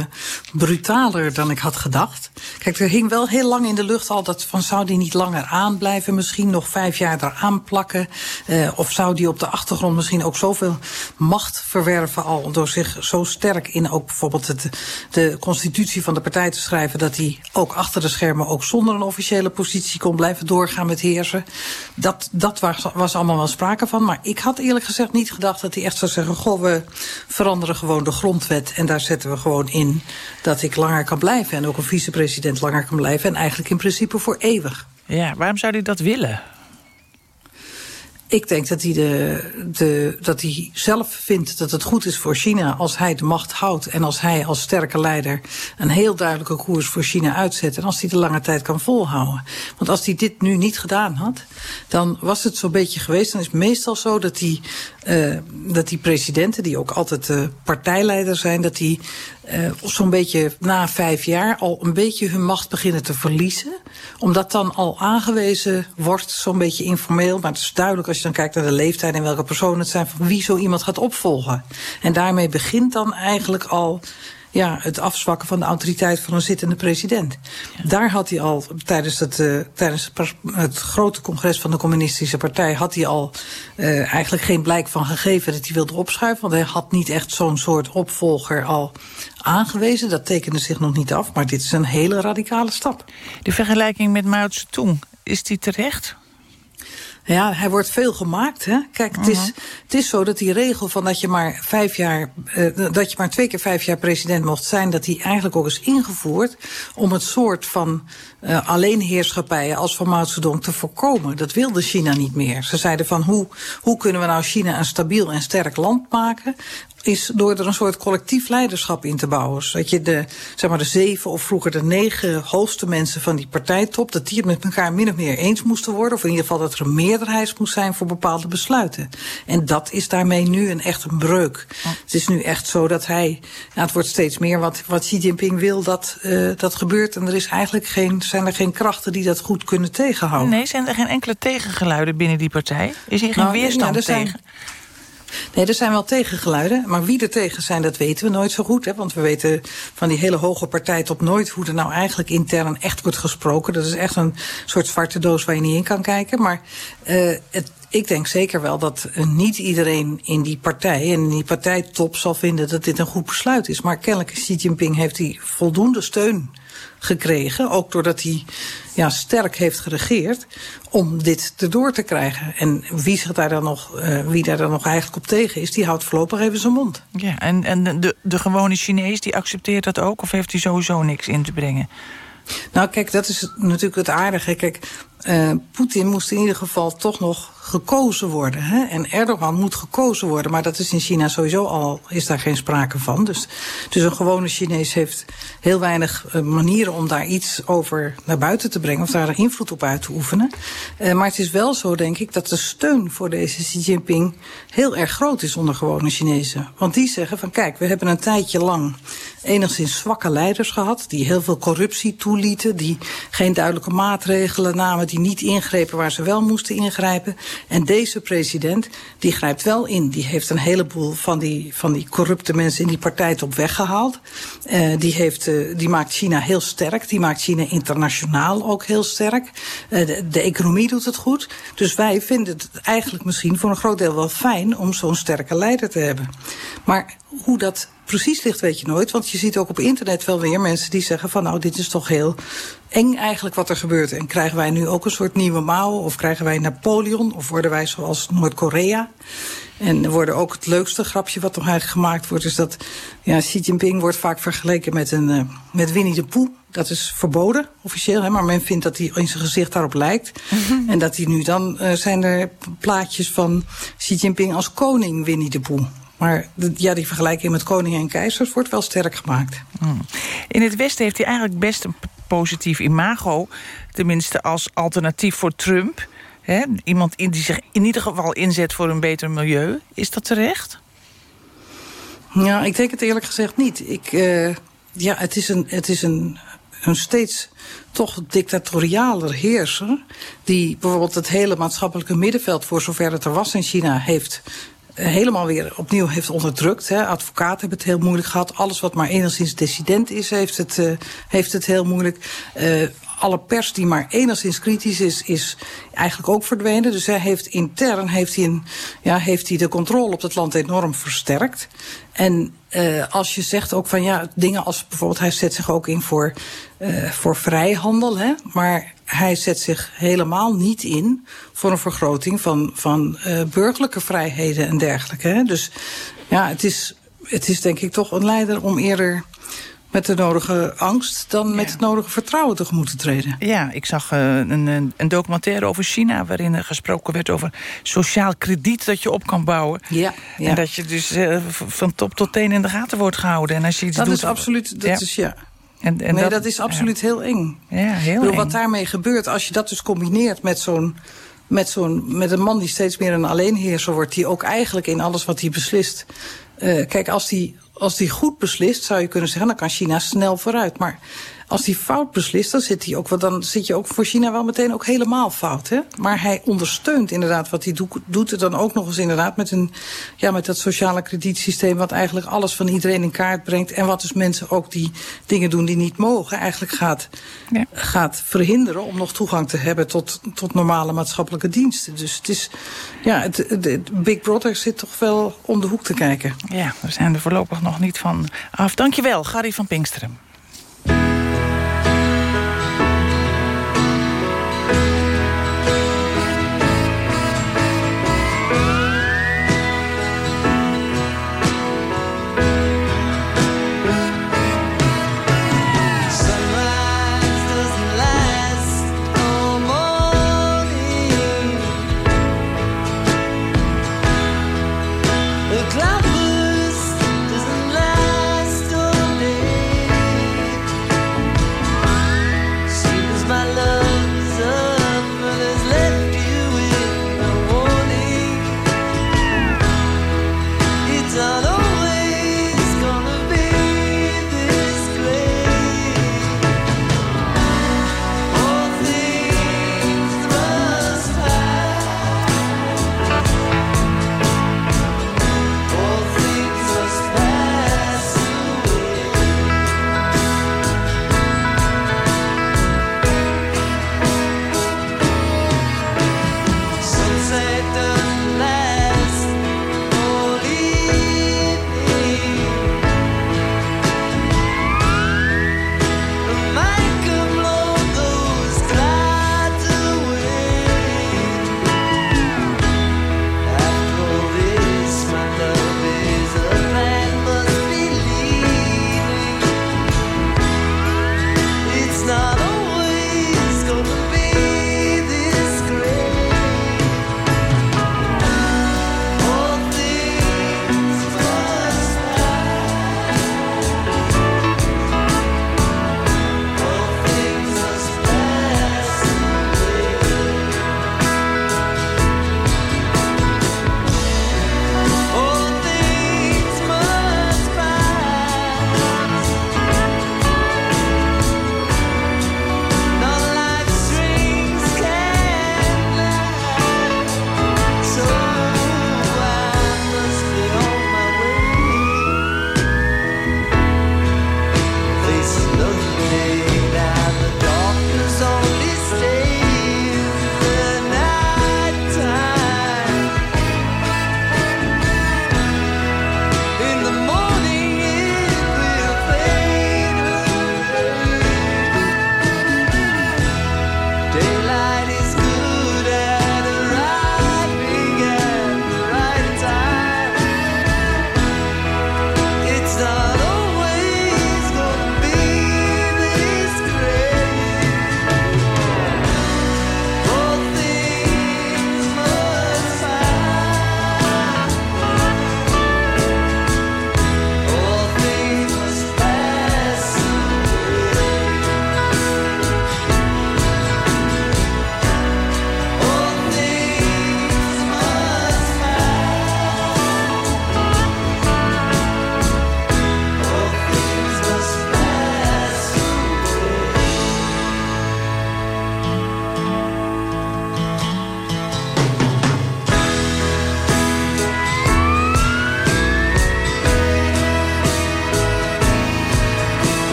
Speaker 31: brutaler dan ik had gedacht. Kijk, er hing wel heel lang in de lucht al dat van zou die niet langer aanblijven, misschien nog vijf jaar eraan plakken, uh, of zou die op de achtergrond misschien ook zoveel macht verwerven al door zich zo sterk in ook bijvoorbeeld het, de constitutie van de partij te schrijven dat hij ook achter de schermen ook zonder een officiële positie kon blijven doorgaan met heersen. Dat, dat was, was allemaal wel sprake van, maar ik had eerlijk gezegd niet gedacht dat hij echt zou zeggen, goh, we veranderen gewoon de grondwet en daar zetten we gewoon in dat ik langer kan blijven en ook een vicepresident langer kan blijven en eigenlijk in principe voor eeuwig.
Speaker 11: Ja, waarom zou hij dat willen?
Speaker 31: Ik denk dat hij, de, de, dat hij zelf vindt dat het goed is voor China als hij de macht houdt. En als hij als sterke leider een heel duidelijke koers voor China uitzet. En als hij de lange tijd kan volhouden. Want als hij dit nu niet gedaan had, dan was het zo'n beetje geweest. Dan is het meestal zo dat die, uh, dat die presidenten, die ook altijd uh, partijleider zijn, dat die uh, zo'n beetje na vijf jaar al een beetje hun macht beginnen te verliezen. Omdat dan al aangewezen wordt, zo'n beetje informeel. Maar het is duidelijk als je dan kijkt naar de leeftijd en welke personen het zijn, van wie zo iemand gaat opvolgen. En daarmee begint dan eigenlijk al ja, het afzwakken van de autoriteit van een zittende president. Ja. Daar had hij al tijdens, het, uh, tijdens het, grote congres van de Communistische Partij had hij al uh, eigenlijk geen blijk van gegeven dat hij wilde opschuiven. Want hij had niet echt zo'n soort opvolger al aangewezen. Dat tekende zich nog niet af, maar dit is een hele radicale stap.
Speaker 11: De vergelijking met Mao Zedong, is die terecht?
Speaker 31: Ja, hij wordt veel gemaakt. Hè? Kijk, het, is,
Speaker 11: Mhm.
Speaker 31: het is zo dat die regel van dat je maar vijf jaar, uh, dat je maar twee keer vijf jaar president mocht zijn, dat die eigenlijk ook is ingevoerd om het soort van uh, alleenheerschappijen als van Mao Zedong te voorkomen. Dat wilde China niet meer. Ze zeiden van hoe, hoe kunnen we nou China een stabiel en sterk land maken? Is door er een soort collectief leiderschap in te bouwen. Zodat je de, zeg maar de zeven of vroeger de negen hoogste mensen van die partijtop... dat die het met elkaar min of meer eens moesten worden... of in ieder geval dat er een meerderheid moest zijn voor bepaalde besluiten. En dat is daarmee nu een echt een breuk. Oh. Het is nu echt zo dat hij... Nou, het wordt steeds meer wat, wat Xi Jinping wil dat, uh, dat gebeurt... en er is eigenlijk geen, zijn er geen krachten die dat goed kunnen tegenhouden.
Speaker 11: Nee, zijn er geen enkele tegengeluiden binnen die partij? Is hier geen nou, weerstand nou, tegen?
Speaker 31: Zijn, Nee, er zijn wel tegengeluiden. Maar wie er tegen zijn, dat weten we nooit zo goed. Hè? Want we weten van die hele hoge partij tot nooit hoe er nou eigenlijk intern echt wordt gesproken. Dat is echt een soort zwarte doos waar je niet in kan kijken. Maar uh, het, ik denk zeker wel dat uh, niet iedereen in die partij en in die partijtop zal vinden dat dit een goed besluit is. Maar kennelijk Xi Jinping heeft die voldoende steun gekregen. Ook doordat hij ja, sterk heeft geregeerd om dit erdoor te krijgen. En wie, zich daar dan nog, uh, wie daar dan nog eigenlijk op tegen is, die houdt voorlopig even zijn mond.
Speaker 11: Ja, en, en de, de gewone Chinees die accepteert dat ook? Of heeft hij sowieso niks in te brengen?
Speaker 31: Nou, kijk, dat is natuurlijk het aardige. Kijk, uh, Poetin moest in ieder geval toch nog gekozen worden. Hè? En Erdogan moet gekozen worden. Maar dat is in China sowieso al, is daar geen sprake van. Dus, dus een gewone Chinees heeft heel weinig uh, manieren om daar iets over naar buiten te brengen. Of daar invloed op uit te oefenen. Uh, maar het is wel zo, denk ik, dat de steun voor deze Xi Jinping heel erg groot is onder gewone Chinezen. Want die zeggen van kijk, we hebben een tijdje lang enigszins zwakke leiders gehad. Die heel veel corruptie toelieten. Die geen duidelijke maatregelen namen die niet ingrepen waar ze wel moesten ingrijpen. En deze president, die grijpt wel in. Die heeft een heleboel van die, van die corrupte mensen in die partij op weggehaald. Uh, die, heeft, uh, die maakt China heel sterk. Die maakt China internationaal ook heel sterk. De, de, economie doet het goed. Dus wij vinden het eigenlijk misschien voor een groot deel wel fijn om zo'n sterke leider te hebben. Maar hoe dat precies ligt, weet je nooit. Want je ziet ook op internet wel weer mensen die zeggen van nou, dit is toch heel eng eigenlijk wat er gebeurt. En krijgen wij nu ook een soort nieuwe Mao? Of krijgen wij Napoleon? Of worden wij zoals Noord-Korea? En er worden ook het leukste grapje wat nog eigenlijk gemaakt wordt... is dat ja, Xi Jinping wordt vaak vergeleken met, een, uh, met Winnie de Pooh. Dat is verboden, officieel. Hè, maar men vindt dat hij in zijn gezicht daarop lijkt. Mm -hmm. En dat hij nu dan... Uh, zijn er plaatjes van Xi Jinping als koning Winnie de Pooh. Maar de, ja, die vergelijking met koningen en keizers wordt wel sterk gemaakt.
Speaker 11: Hmm. In het Westen heeft hij eigenlijk best een positief imago. Tenminste als alternatief voor Trump. He, iemand die zich in ieder geval inzet voor een beter milieu. Is dat terecht?
Speaker 31: Ja, ik denk het eerlijk gezegd niet. Ik, uh, ja, het is een, het is een, een steeds toch dictatorialer heerser... die bijvoorbeeld het hele maatschappelijke middenveld... voor zover het er was in China heeft helemaal weer opnieuw heeft onderdrukt. Hè. Advocaten hebben het heel moeilijk gehad. Alles wat maar enigszins dissident is, heeft het, uh, heeft het heel moeilijk. Uh, alle pers die maar enigszins kritisch is, is eigenlijk ook verdwenen. Dus hij heeft intern heeft hij, een, ja, heeft hij de controle op het land enorm versterkt. En uh, als je zegt ook van ja, dingen als bijvoorbeeld, hij zet zich ook in voor, uh, voor vrijhandel, hè, maar hij zet zich helemaal niet in voor een vergroting van, van uh, burgerlijke vrijheden en dergelijke. Hè. Dus ja, het is, het is denk ik toch een leider om eerder met de nodige angst dan met het nodige vertrouwen tegemoet te treden.
Speaker 11: Ja, ik zag uh, een, een documentaire over China... waarin er gesproken werd over sociaal krediet dat je op kan bouwen.
Speaker 31: Ja, ja.
Speaker 11: En dat je dus uh, van top tot teen in de gaten wordt gehouden. En als je iets
Speaker 31: dat
Speaker 11: doet,
Speaker 31: is absoluut, dat
Speaker 11: ja.
Speaker 31: is ja.
Speaker 11: En, en
Speaker 31: nee,
Speaker 11: dat,
Speaker 31: dat is absoluut heel eng.
Speaker 11: Ja, heel
Speaker 31: bedoel,
Speaker 11: eng.
Speaker 31: Wat daarmee gebeurt, als je dat dus combineert met zo'n met, zo'n met een man die steeds meer een alleenheerser wordt... die ook eigenlijk in alles wat hij beslist... Uh, kijk, als die, als die goed beslist, zou je kunnen zeggen... dan kan China snel vooruit. Maar als hij fout beslist, dan zit, hij ook, dan zit je ook voor China wel meteen ook helemaal fout. Hè? Maar hij ondersteunt inderdaad wat hij do doet. Het dan ook nog eens inderdaad met, een, ja, met dat sociale kredietsysteem... wat eigenlijk alles van iedereen in kaart brengt. En wat dus mensen ook die dingen doen die niet mogen... eigenlijk gaat, ja. gaat verhinderen om nog toegang te hebben... Tot, tot normale maatschappelijke diensten. Dus het is, ja, het, het, het Big Brother zit toch wel om de hoek te kijken.
Speaker 11: Ja, we zijn er voorlopig nog niet van af. Dankjewel, Gary van Pinksteren.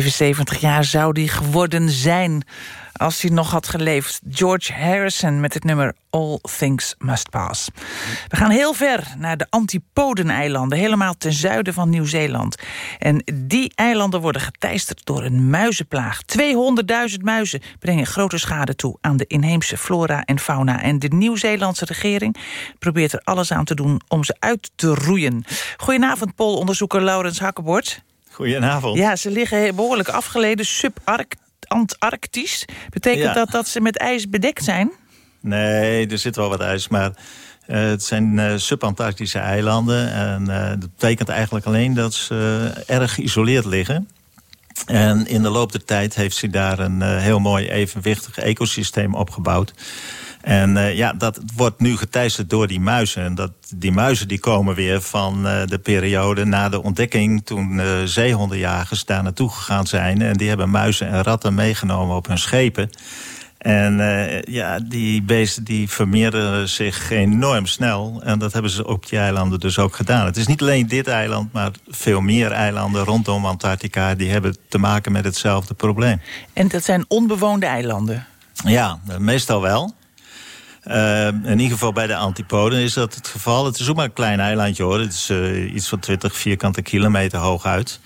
Speaker 11: 75 jaar zou die geworden zijn als hij nog had geleefd. George Harrison met het nummer All Things Must Pass. We gaan heel ver naar de Antipodeneilanden, helemaal ten zuiden van Nieuw-Zeeland. En die eilanden worden geteisterd door een muizenplaag. 200.000 muizen brengen grote schade toe aan de inheemse flora en fauna. En de Nieuw-Zeelandse regering probeert er alles aan te doen om ze uit te roeien. Goedenavond, Polonderzoeker Laurens Hakkebord.
Speaker 32: Goedenavond.
Speaker 11: Ja, ze liggen behoorlijk afgeleden, subantarctisch. Betekent
Speaker 32: Ja.
Speaker 11: dat dat ze met ijs bedekt zijn?
Speaker 32: Nee, er zit wel wat ijs, maar eh, het zijn eh, subantarctische eilanden. En eh, dat betekent eigenlijk alleen dat ze erg geïsoleerd liggen. En in de loop der tijd heeft zich daar een heel mooi evenwichtig ecosysteem opgebouwd. En eh, ja, dat wordt nu geteisterd door die muizen. En dat, die muizen die komen weer van eh, de periode na de ontdekking... toen eh, zeehondenjagers daar naartoe gegaan zijn. En die hebben muizen en ratten meegenomen op hun schepen. En ja, die beesten die vermeerderen zich enorm snel. En dat hebben ze op die eilanden dus ook gedaan. Het is niet alleen dit eiland, maar veel meer eilanden rondom Antarctica... die hebben te maken met hetzelfde probleem.
Speaker 11: En dat zijn onbewoonde eilanden.
Speaker 32: Ja, meestal wel. Eh, in ieder geval bij de antipoden is dat het geval. Het is ook maar een klein eilandje hoor. Het is eh, iets van 20 vierkante kilometer hoog uit.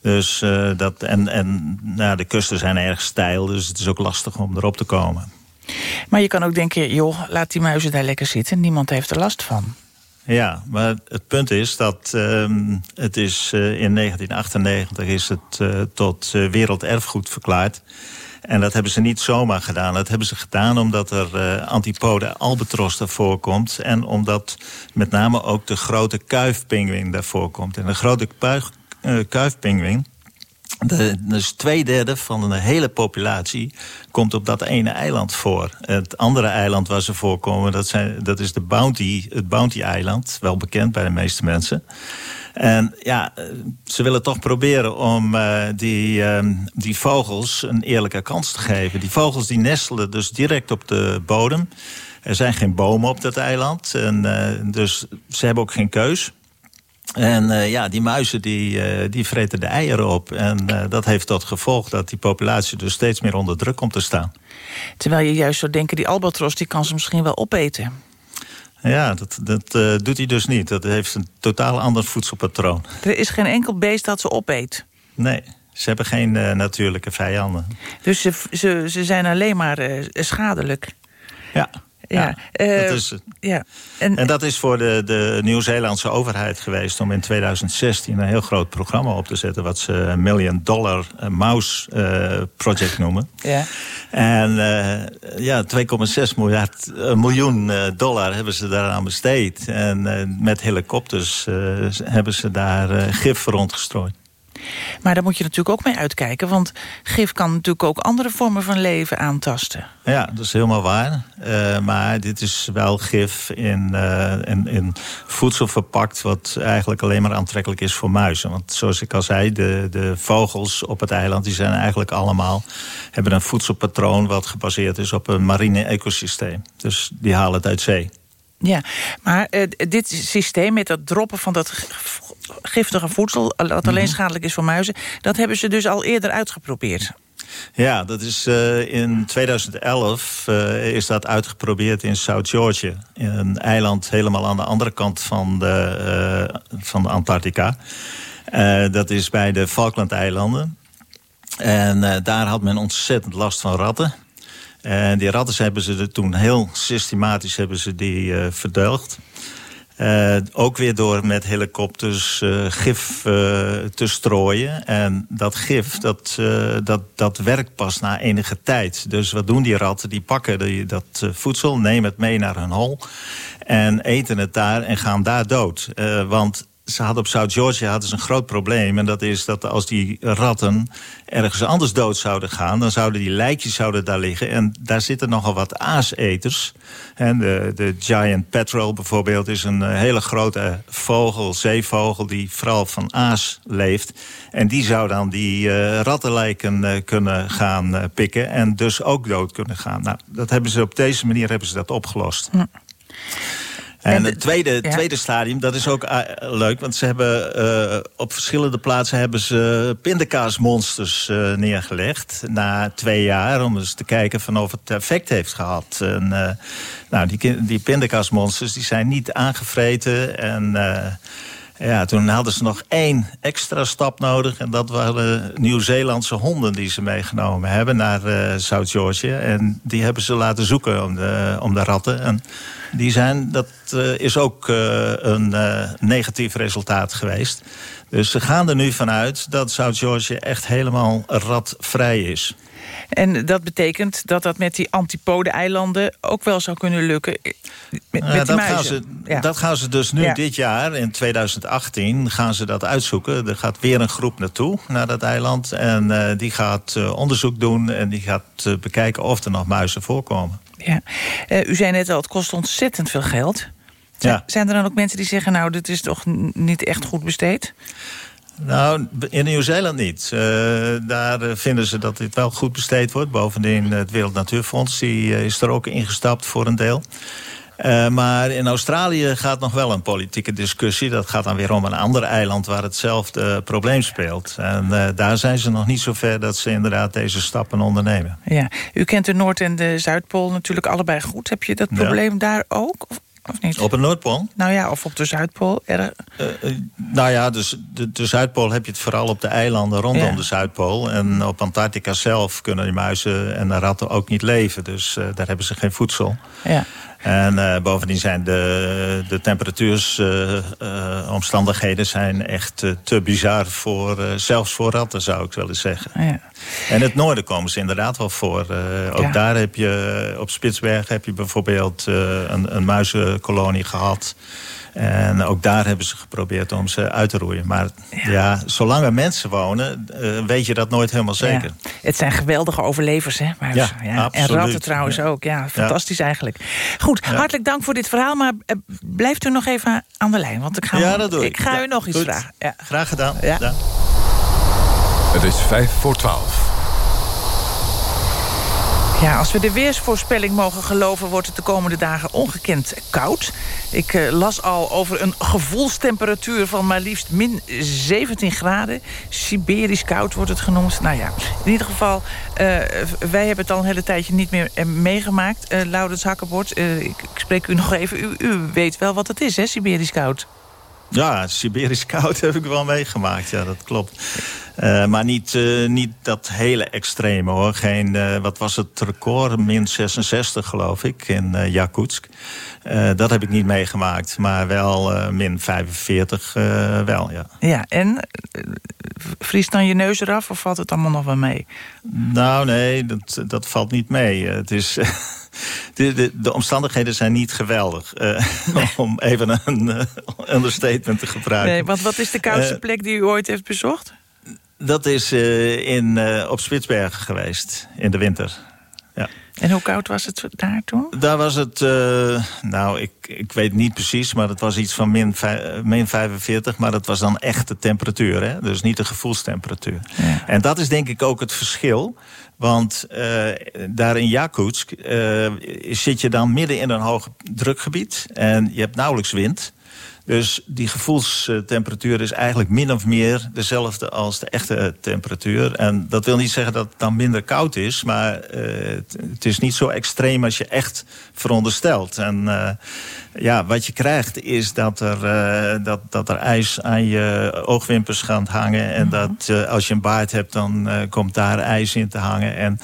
Speaker 32: Dus, eh, dat, en en nou, de kusten zijn erg steil, dus het is ook lastig om erop te komen.
Speaker 11: Maar je kan ook denken, joh, laat die muizen daar lekker zitten. Niemand heeft er last van.
Speaker 32: Ja, maar het punt is dat ehm, het is, eh, in 1998 is het tot werelderfgoed verklaard. En dat hebben ze niet zomaar gedaan. Dat hebben ze gedaan omdat er eh, antipode albatros daar voorkomt. En omdat met name ook de grote kuifpinguïn daar voorkomt. En de grote eh, kuifpinguïn... De, dus twee derde van de hele populatie komt op dat ene eiland voor. Het andere eiland waar ze voorkomen, dat, zijn, dat is de Bounty, het Bounty-eiland. Wel bekend bij de meeste mensen. En ja, ze willen toch proberen om eh, die, ehm, die vogels een eerlijke kans te geven. Die vogels die nestelen dus direct op de bodem. Er zijn geen bomen op dat eiland. En, eh, dus ze hebben ook geen keus. En eh, ja, die muizen die, die vreten de eieren op. En dat heeft tot gevolg dat die populatie dus steeds meer onder druk komt te staan.
Speaker 11: Terwijl je juist zou denken, die albatros die kan ze misschien wel opeten.
Speaker 32: Ja, dat, dat eh, doet hij dus niet. Dat heeft een totaal ander voedselpatroon.
Speaker 11: Er is geen enkel beest dat ze opeet.
Speaker 32: Nee, ze hebben geen eh, natuurlijke vijanden.
Speaker 11: Dus ze, ze, ze zijn alleen maar eh, schadelijk.
Speaker 32: Ja.
Speaker 11: Ja, eh,
Speaker 32: dat is, het.
Speaker 11: ja.
Speaker 32: En, dat is voor de, de Nieuw-Zeelandse overheid geweest om in 2016 een heel groot programma op te zetten. Wat ze Million Dollar eh, Mouse eh, Project noemen.
Speaker 11: Ja.
Speaker 32: En ja, 2,6 miljard, miljoen dollar hebben ze daaraan besteed. En met helikopters hebben ze daar gif rondgestrooid.
Speaker 11: Maar daar moet je natuurlijk ook mee uitkijken. Want gif kan natuurlijk ook andere vormen van leven aantasten.
Speaker 32: Ja, dat is helemaal waar. Eh, maar dit is wel gif in, eh, in, in voedsel verpakt... wat eigenlijk alleen maar aantrekkelijk is voor muizen. Want zoals ik al zei, de, de vogels op het eiland... die zijn eigenlijk allemaal... hebben een voedselpatroon wat gebaseerd is op een marine ecosysteem. Dus die halen het uit zee.
Speaker 11: Ja, maar eh, dit systeem met dat droppen van dat giftige voedsel... wat alleen schadelijk is voor muizen... dat hebben ze dus al eerder uitgeprobeerd.
Speaker 32: Ja, dat is eh, in 2011 eh, is dat uitgeprobeerd in South Georgia. Een eiland helemaal aan de andere kant van de, van de Antarctica. Dat is bij de Falklandeilanden. En daar had men ontzettend last van ratten. En die ratten hebben ze er toen heel systematisch hebben ze die. Eh, ook weer door met helikopters eh, gif te strooien. En dat gif, dat, dat, dat werkt pas na enige tijd. Dus wat doen die ratten? Die pakken dat voedsel, nemen het mee naar hun hol... en eten het daar en gaan daar dood. Want ze hadden op South Georgia hadden ze een groot probleem. En dat is dat als die ratten ergens anders dood zouden gaan... dan zouden die lijkjes zouden daar liggen. En daar zitten nogal wat aaseters. En de, de giant petrel bijvoorbeeld is een eh, hele grote vogel, zeevogel... die vooral van aas leeft. En die zou dan die eh, rattenlijken eh, kunnen gaan pikken... en dus ook dood kunnen gaan. Nou, dat hebben ze op deze manier hebben ze dat opgelost. En het tweede, tweede stadium, dat is ook eh, leuk. Want ze hebben uh, op verschillende plaatsen hebben ze pindakaasmonsters uh, neergelegd. Na twee jaar, om eens te kijken van of het effect heeft gehad. En, nou, die, die pindakaasmonsters die zijn niet aangevreten. En ja, toen hadden ze nog één extra stap nodig. En dat waren Nieuw-Zeelandse honden die ze meegenomen hebben naar uh, South-Georgia. En die hebben ze laten zoeken om de, om de ratten. En die zijn, dat uh, is ook uh, een negatief resultaat geweest. Dus ze gaan er nu vanuit dat South-Georgia echt helemaal ratvrij is.
Speaker 11: En dat betekent dat dat met die antipode-eilanden ook wel zou kunnen lukken. Met, met
Speaker 32: dat, gaan ze, ja. dat gaan ze dus nu dit jaar, in 2018, gaan ze dat uitzoeken. Er gaat weer een groep naartoe, naar dat eiland. En uh, die gaat uh, onderzoek doen en die gaat uh, bekijken of er nog muizen voorkomen.
Speaker 11: Ja. u zei net al, het kost ontzettend veel geld. Ja. Zijn er dan ook mensen die zeggen, nou, dit is toch niet echt goed besteed?
Speaker 32: Nou, in Nieuw-Zeeland niet. Uh, daar uh, vinden ze dat dit wel goed besteed wordt. Bovendien, het Wereld Natuurfonds die, is er ook ingestapt voor een deel. maar in Australië gaat nog wel een politieke discussie. Dat gaat dan weer om een ander eiland waar hetzelfde probleem speelt. En daar zijn ze nog niet zo ver dat ze inderdaad deze stappen ondernemen.
Speaker 11: Ja. U kent de Noord- en de Zuidpool natuurlijk allebei goed. Heb je dat probleem ja. daar ook? Of niet?
Speaker 32: Op een Noordpool?
Speaker 11: Nou ja, of op de Zuidpool. Er...
Speaker 32: Uh, uh, nou ja, dus de, de, Zuidpool heb je het vooral op de eilanden rondom ja. de Zuidpool. En op Antarctica zelf kunnen die muizen en de ratten ook niet leven. Dus uh, daar hebben ze geen voedsel.
Speaker 11: Ja.
Speaker 32: En uh, bovendien zijn de, de temperatuursomstandigheden uh, uh, zijn echt te bizar voor, zelfs voor ratten, zou ik willen zeggen.
Speaker 11: Ja.
Speaker 32: En het noorden komen ze inderdaad wel voor. ook ja. daar heb je, op Spitsbergen heb je bijvoorbeeld een, een muizenkolonie gehad. En ook daar hebben ze geprobeerd om ze uit te roeien. Maar ja, ja zolang er mensen wonen, uh, weet je dat nooit helemaal zeker.
Speaker 11: Ja. Het zijn geweldige overlevers, hè? Maar
Speaker 32: ja,
Speaker 11: ja. En ratten trouwens ook. Ja, fantastisch eigenlijk. Goed, hartelijk dank voor dit verhaal. Maar uh, blijft u nog even aan de lijn. Want ik ga,
Speaker 32: ja, dat doe
Speaker 11: ik. ik ga u nog iets
Speaker 32: Goed.
Speaker 11: vragen.
Speaker 32: Graag gedaan.
Speaker 11: Ja.
Speaker 10: Het is vijf voor twaalf.
Speaker 11: Ja, als we de weersvoorspelling mogen geloven... wordt het de komende dagen ongekend koud. Ik uh, las al over een gevoelstemperatuur van maar liefst min 17 graden. Siberisch koud wordt het genoemd. Nou ja, in ieder geval, uh, wij hebben het al een hele tijdje niet meer uh, meegemaakt. Uh, Laurens Hakkerbord, ik, ik, spreek u nog even. U, u weet wel wat het is, hè, Siberisch koud?
Speaker 32: Ja, Siberisch koud heb ik wel meegemaakt, ja, dat klopt. Uh, maar niet, uh, niet dat hele extreme hoor. Geen, uh, wat was het record? Min 66 geloof ik in Jakutsk. dat heb ik niet meegemaakt. Maar wel min 45 wel, ja.
Speaker 11: Ja, en vriest dan je neus eraf of valt het allemaal nog wel mee?
Speaker 32: Nou nee, dat, dat valt niet mee. Het is... De, de, de, omstandigheden zijn niet geweldig. Uh, om even een uh, understatement te gebruiken.
Speaker 11: Nee, want wat is de koudste uh, plek die u ooit heeft bezocht?
Speaker 32: Dat is in, op Spitsbergen geweest, in de winter. Ja.
Speaker 11: En hoe koud was het daar toen?
Speaker 32: Daar was het, nou, ik, ik weet niet precies... maar het was iets van min, min 45, maar dat was dan echt de temperatuur. Hè? Dus niet de gevoelstemperatuur.
Speaker 11: Ja.
Speaker 32: En dat is denk ik ook het verschil... Want uh, daar in Jakutsk uh, zit je dan midden in een hoog drukgebied. En je hebt nauwelijks wind. Dus die gevoelstemperatuur is eigenlijk min of meer dezelfde als de echte temperatuur. En dat wil niet zeggen dat het dan minder koud is. Maar uh, het, is niet zo extreem als je echt veronderstelt. En uh, ja, wat je krijgt is dat er, uh, dat, dat er ijs aan je oogwimpers gaat hangen. En dat uh, als je een baard hebt, dan komt daar ijs in te hangen. En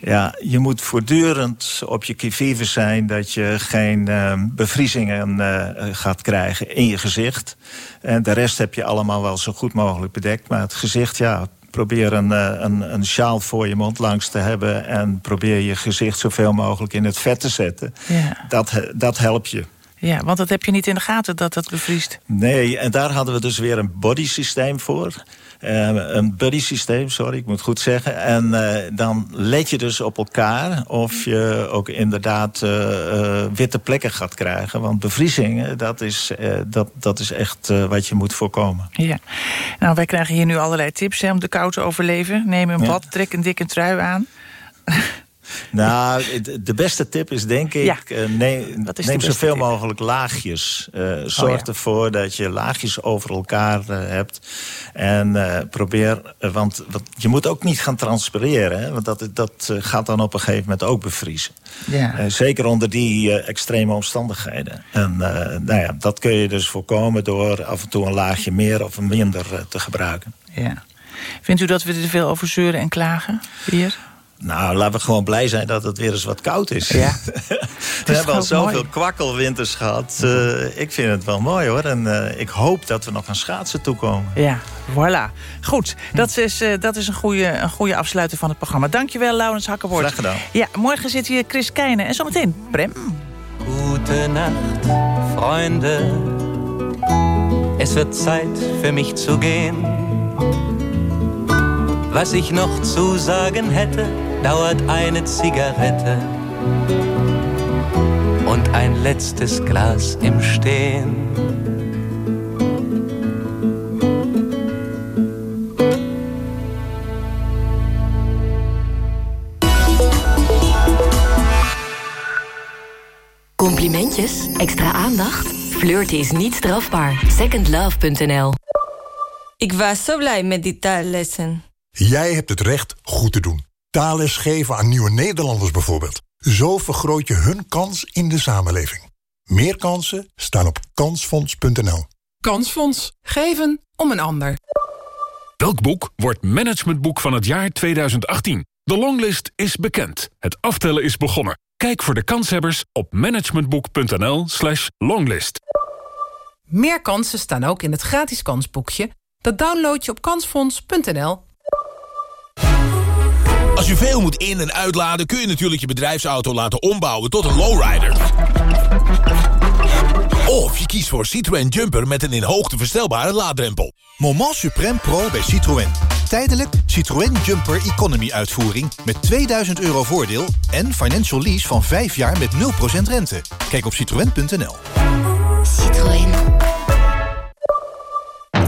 Speaker 32: ja, je moet voortdurend op je kivive zijn... dat je geen uh, bevriezingen uh, gaat krijgen in je gezicht. En de rest heb je allemaal wel zo goed mogelijk bedekt. Maar het gezicht, ja, probeer een, uh, een, een sjaal voor je mond langs te hebben... en probeer je gezicht zoveel mogelijk in het vet te zetten.
Speaker 11: Ja.
Speaker 32: Dat, dat helpt je.
Speaker 11: Ja, want dat heb je niet in de gaten dat dat bevriest.
Speaker 32: Nee, en daar hadden we dus weer een bodysysteem voor... Uh, een buddy systeem, sorry, ik moet goed zeggen. En uh, dan let je dus op elkaar of je ook inderdaad uh, witte plekken gaat krijgen. Want bevriezing, dat is, dat, dat is echt wat je moet voorkomen.
Speaker 11: Ja, nou wij krijgen hier nu allerlei tips hè, om de kou te overleven. Neem een bad, ja. trek een dikke trui aan.
Speaker 32: Nou, de beste tip is denk ik...
Speaker 11: Ja.
Speaker 32: eh, neem,
Speaker 11: is
Speaker 32: neem zoveel
Speaker 11: tip?
Speaker 32: mogelijk laagjes. Eh, zorg
Speaker 11: ja.
Speaker 32: ervoor dat je laagjes over elkaar eh, hebt. En probeer... want, want je moet ook niet gaan transpireren. Hè, want dat, dat gaat dan op een gegeven moment ook bevriezen.
Speaker 11: Ja.
Speaker 32: Zeker onder die extreme omstandigheden. En nou ja, dat kun je dus voorkomen door af en toe een laagje meer of minder te gebruiken.
Speaker 11: Ja. Vindt u dat we er veel over zeuren en klagen hier?
Speaker 32: Nou, laten we gewoon blij zijn dat het weer eens wat koud is.
Speaker 11: Ja.
Speaker 32: we hebben al
Speaker 11: mooi.
Speaker 32: zoveel kwakkelwinters gehad. Eh, ik vind het wel mooi hoor. En eh, ik hoop dat we nog aan schaatsen toekomen.
Speaker 11: Ja, voilà. Goed, dat is, eh, dat is een, goede, een goede afsluiter van het programma. Dankjewel, Laurens Hakkenwoord.
Speaker 32: Graag gedaan.
Speaker 11: Ja, morgen zit hier Chris Keijnen en zometeen Prem.
Speaker 33: Gute Nacht, Freunde. Es wird Zeit für mich zu gehen. Was ich noch zu sagen hätte, dauert eine Zigarette und ein letztes Glas im Stehen.
Speaker 34: Complimentjes? Extra aandacht? Flirten is niet strafbaar. Secondlove.nl
Speaker 35: Ik was zo blij met die taallessen.
Speaker 36: Jij hebt het recht goed te doen. Taalles geven aan nieuwe Nederlanders bijvoorbeeld. Zo vergroot je hun kans in de samenleving. Meer kansen staan op kansfonds.nl.
Speaker 37: Kansfonds. Geven om een ander.
Speaker 38: Welk boek wordt managementboek van het jaar 2018? De longlist is bekend. Het aftellen is begonnen. Kijk voor de kanshebbers op managementboek.nl slash longlist.
Speaker 37: Meer kansen staan ook in het gratis kansboekje. Dat download je op kansfonds.nl.
Speaker 39: Als je veel moet in- en uitladen... kun je natuurlijk je bedrijfsauto laten ombouwen tot een lowrider. Of je kiest voor Citroën Jumper met een in hoogte verstelbare laadrempel.
Speaker 40: Moment Supreme Pro bij Citroën. Tijdelijk Citroën Jumper Economy uitvoering met 2000 euro voordeel... en financial lease van 5 jaar met 0% rente. Kijk op citroën.nl.
Speaker 34: Citroën.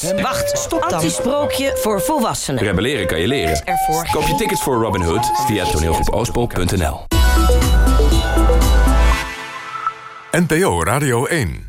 Speaker 41: Wacht, stop dan. Antisprookje voor volwassenen.
Speaker 42: Rebelleren kan je leren.
Speaker 41: Ervoor
Speaker 42: Koop je tickets voor Robin Hood via toneelgroepoostpol.nl.
Speaker 10: NPO Radio 1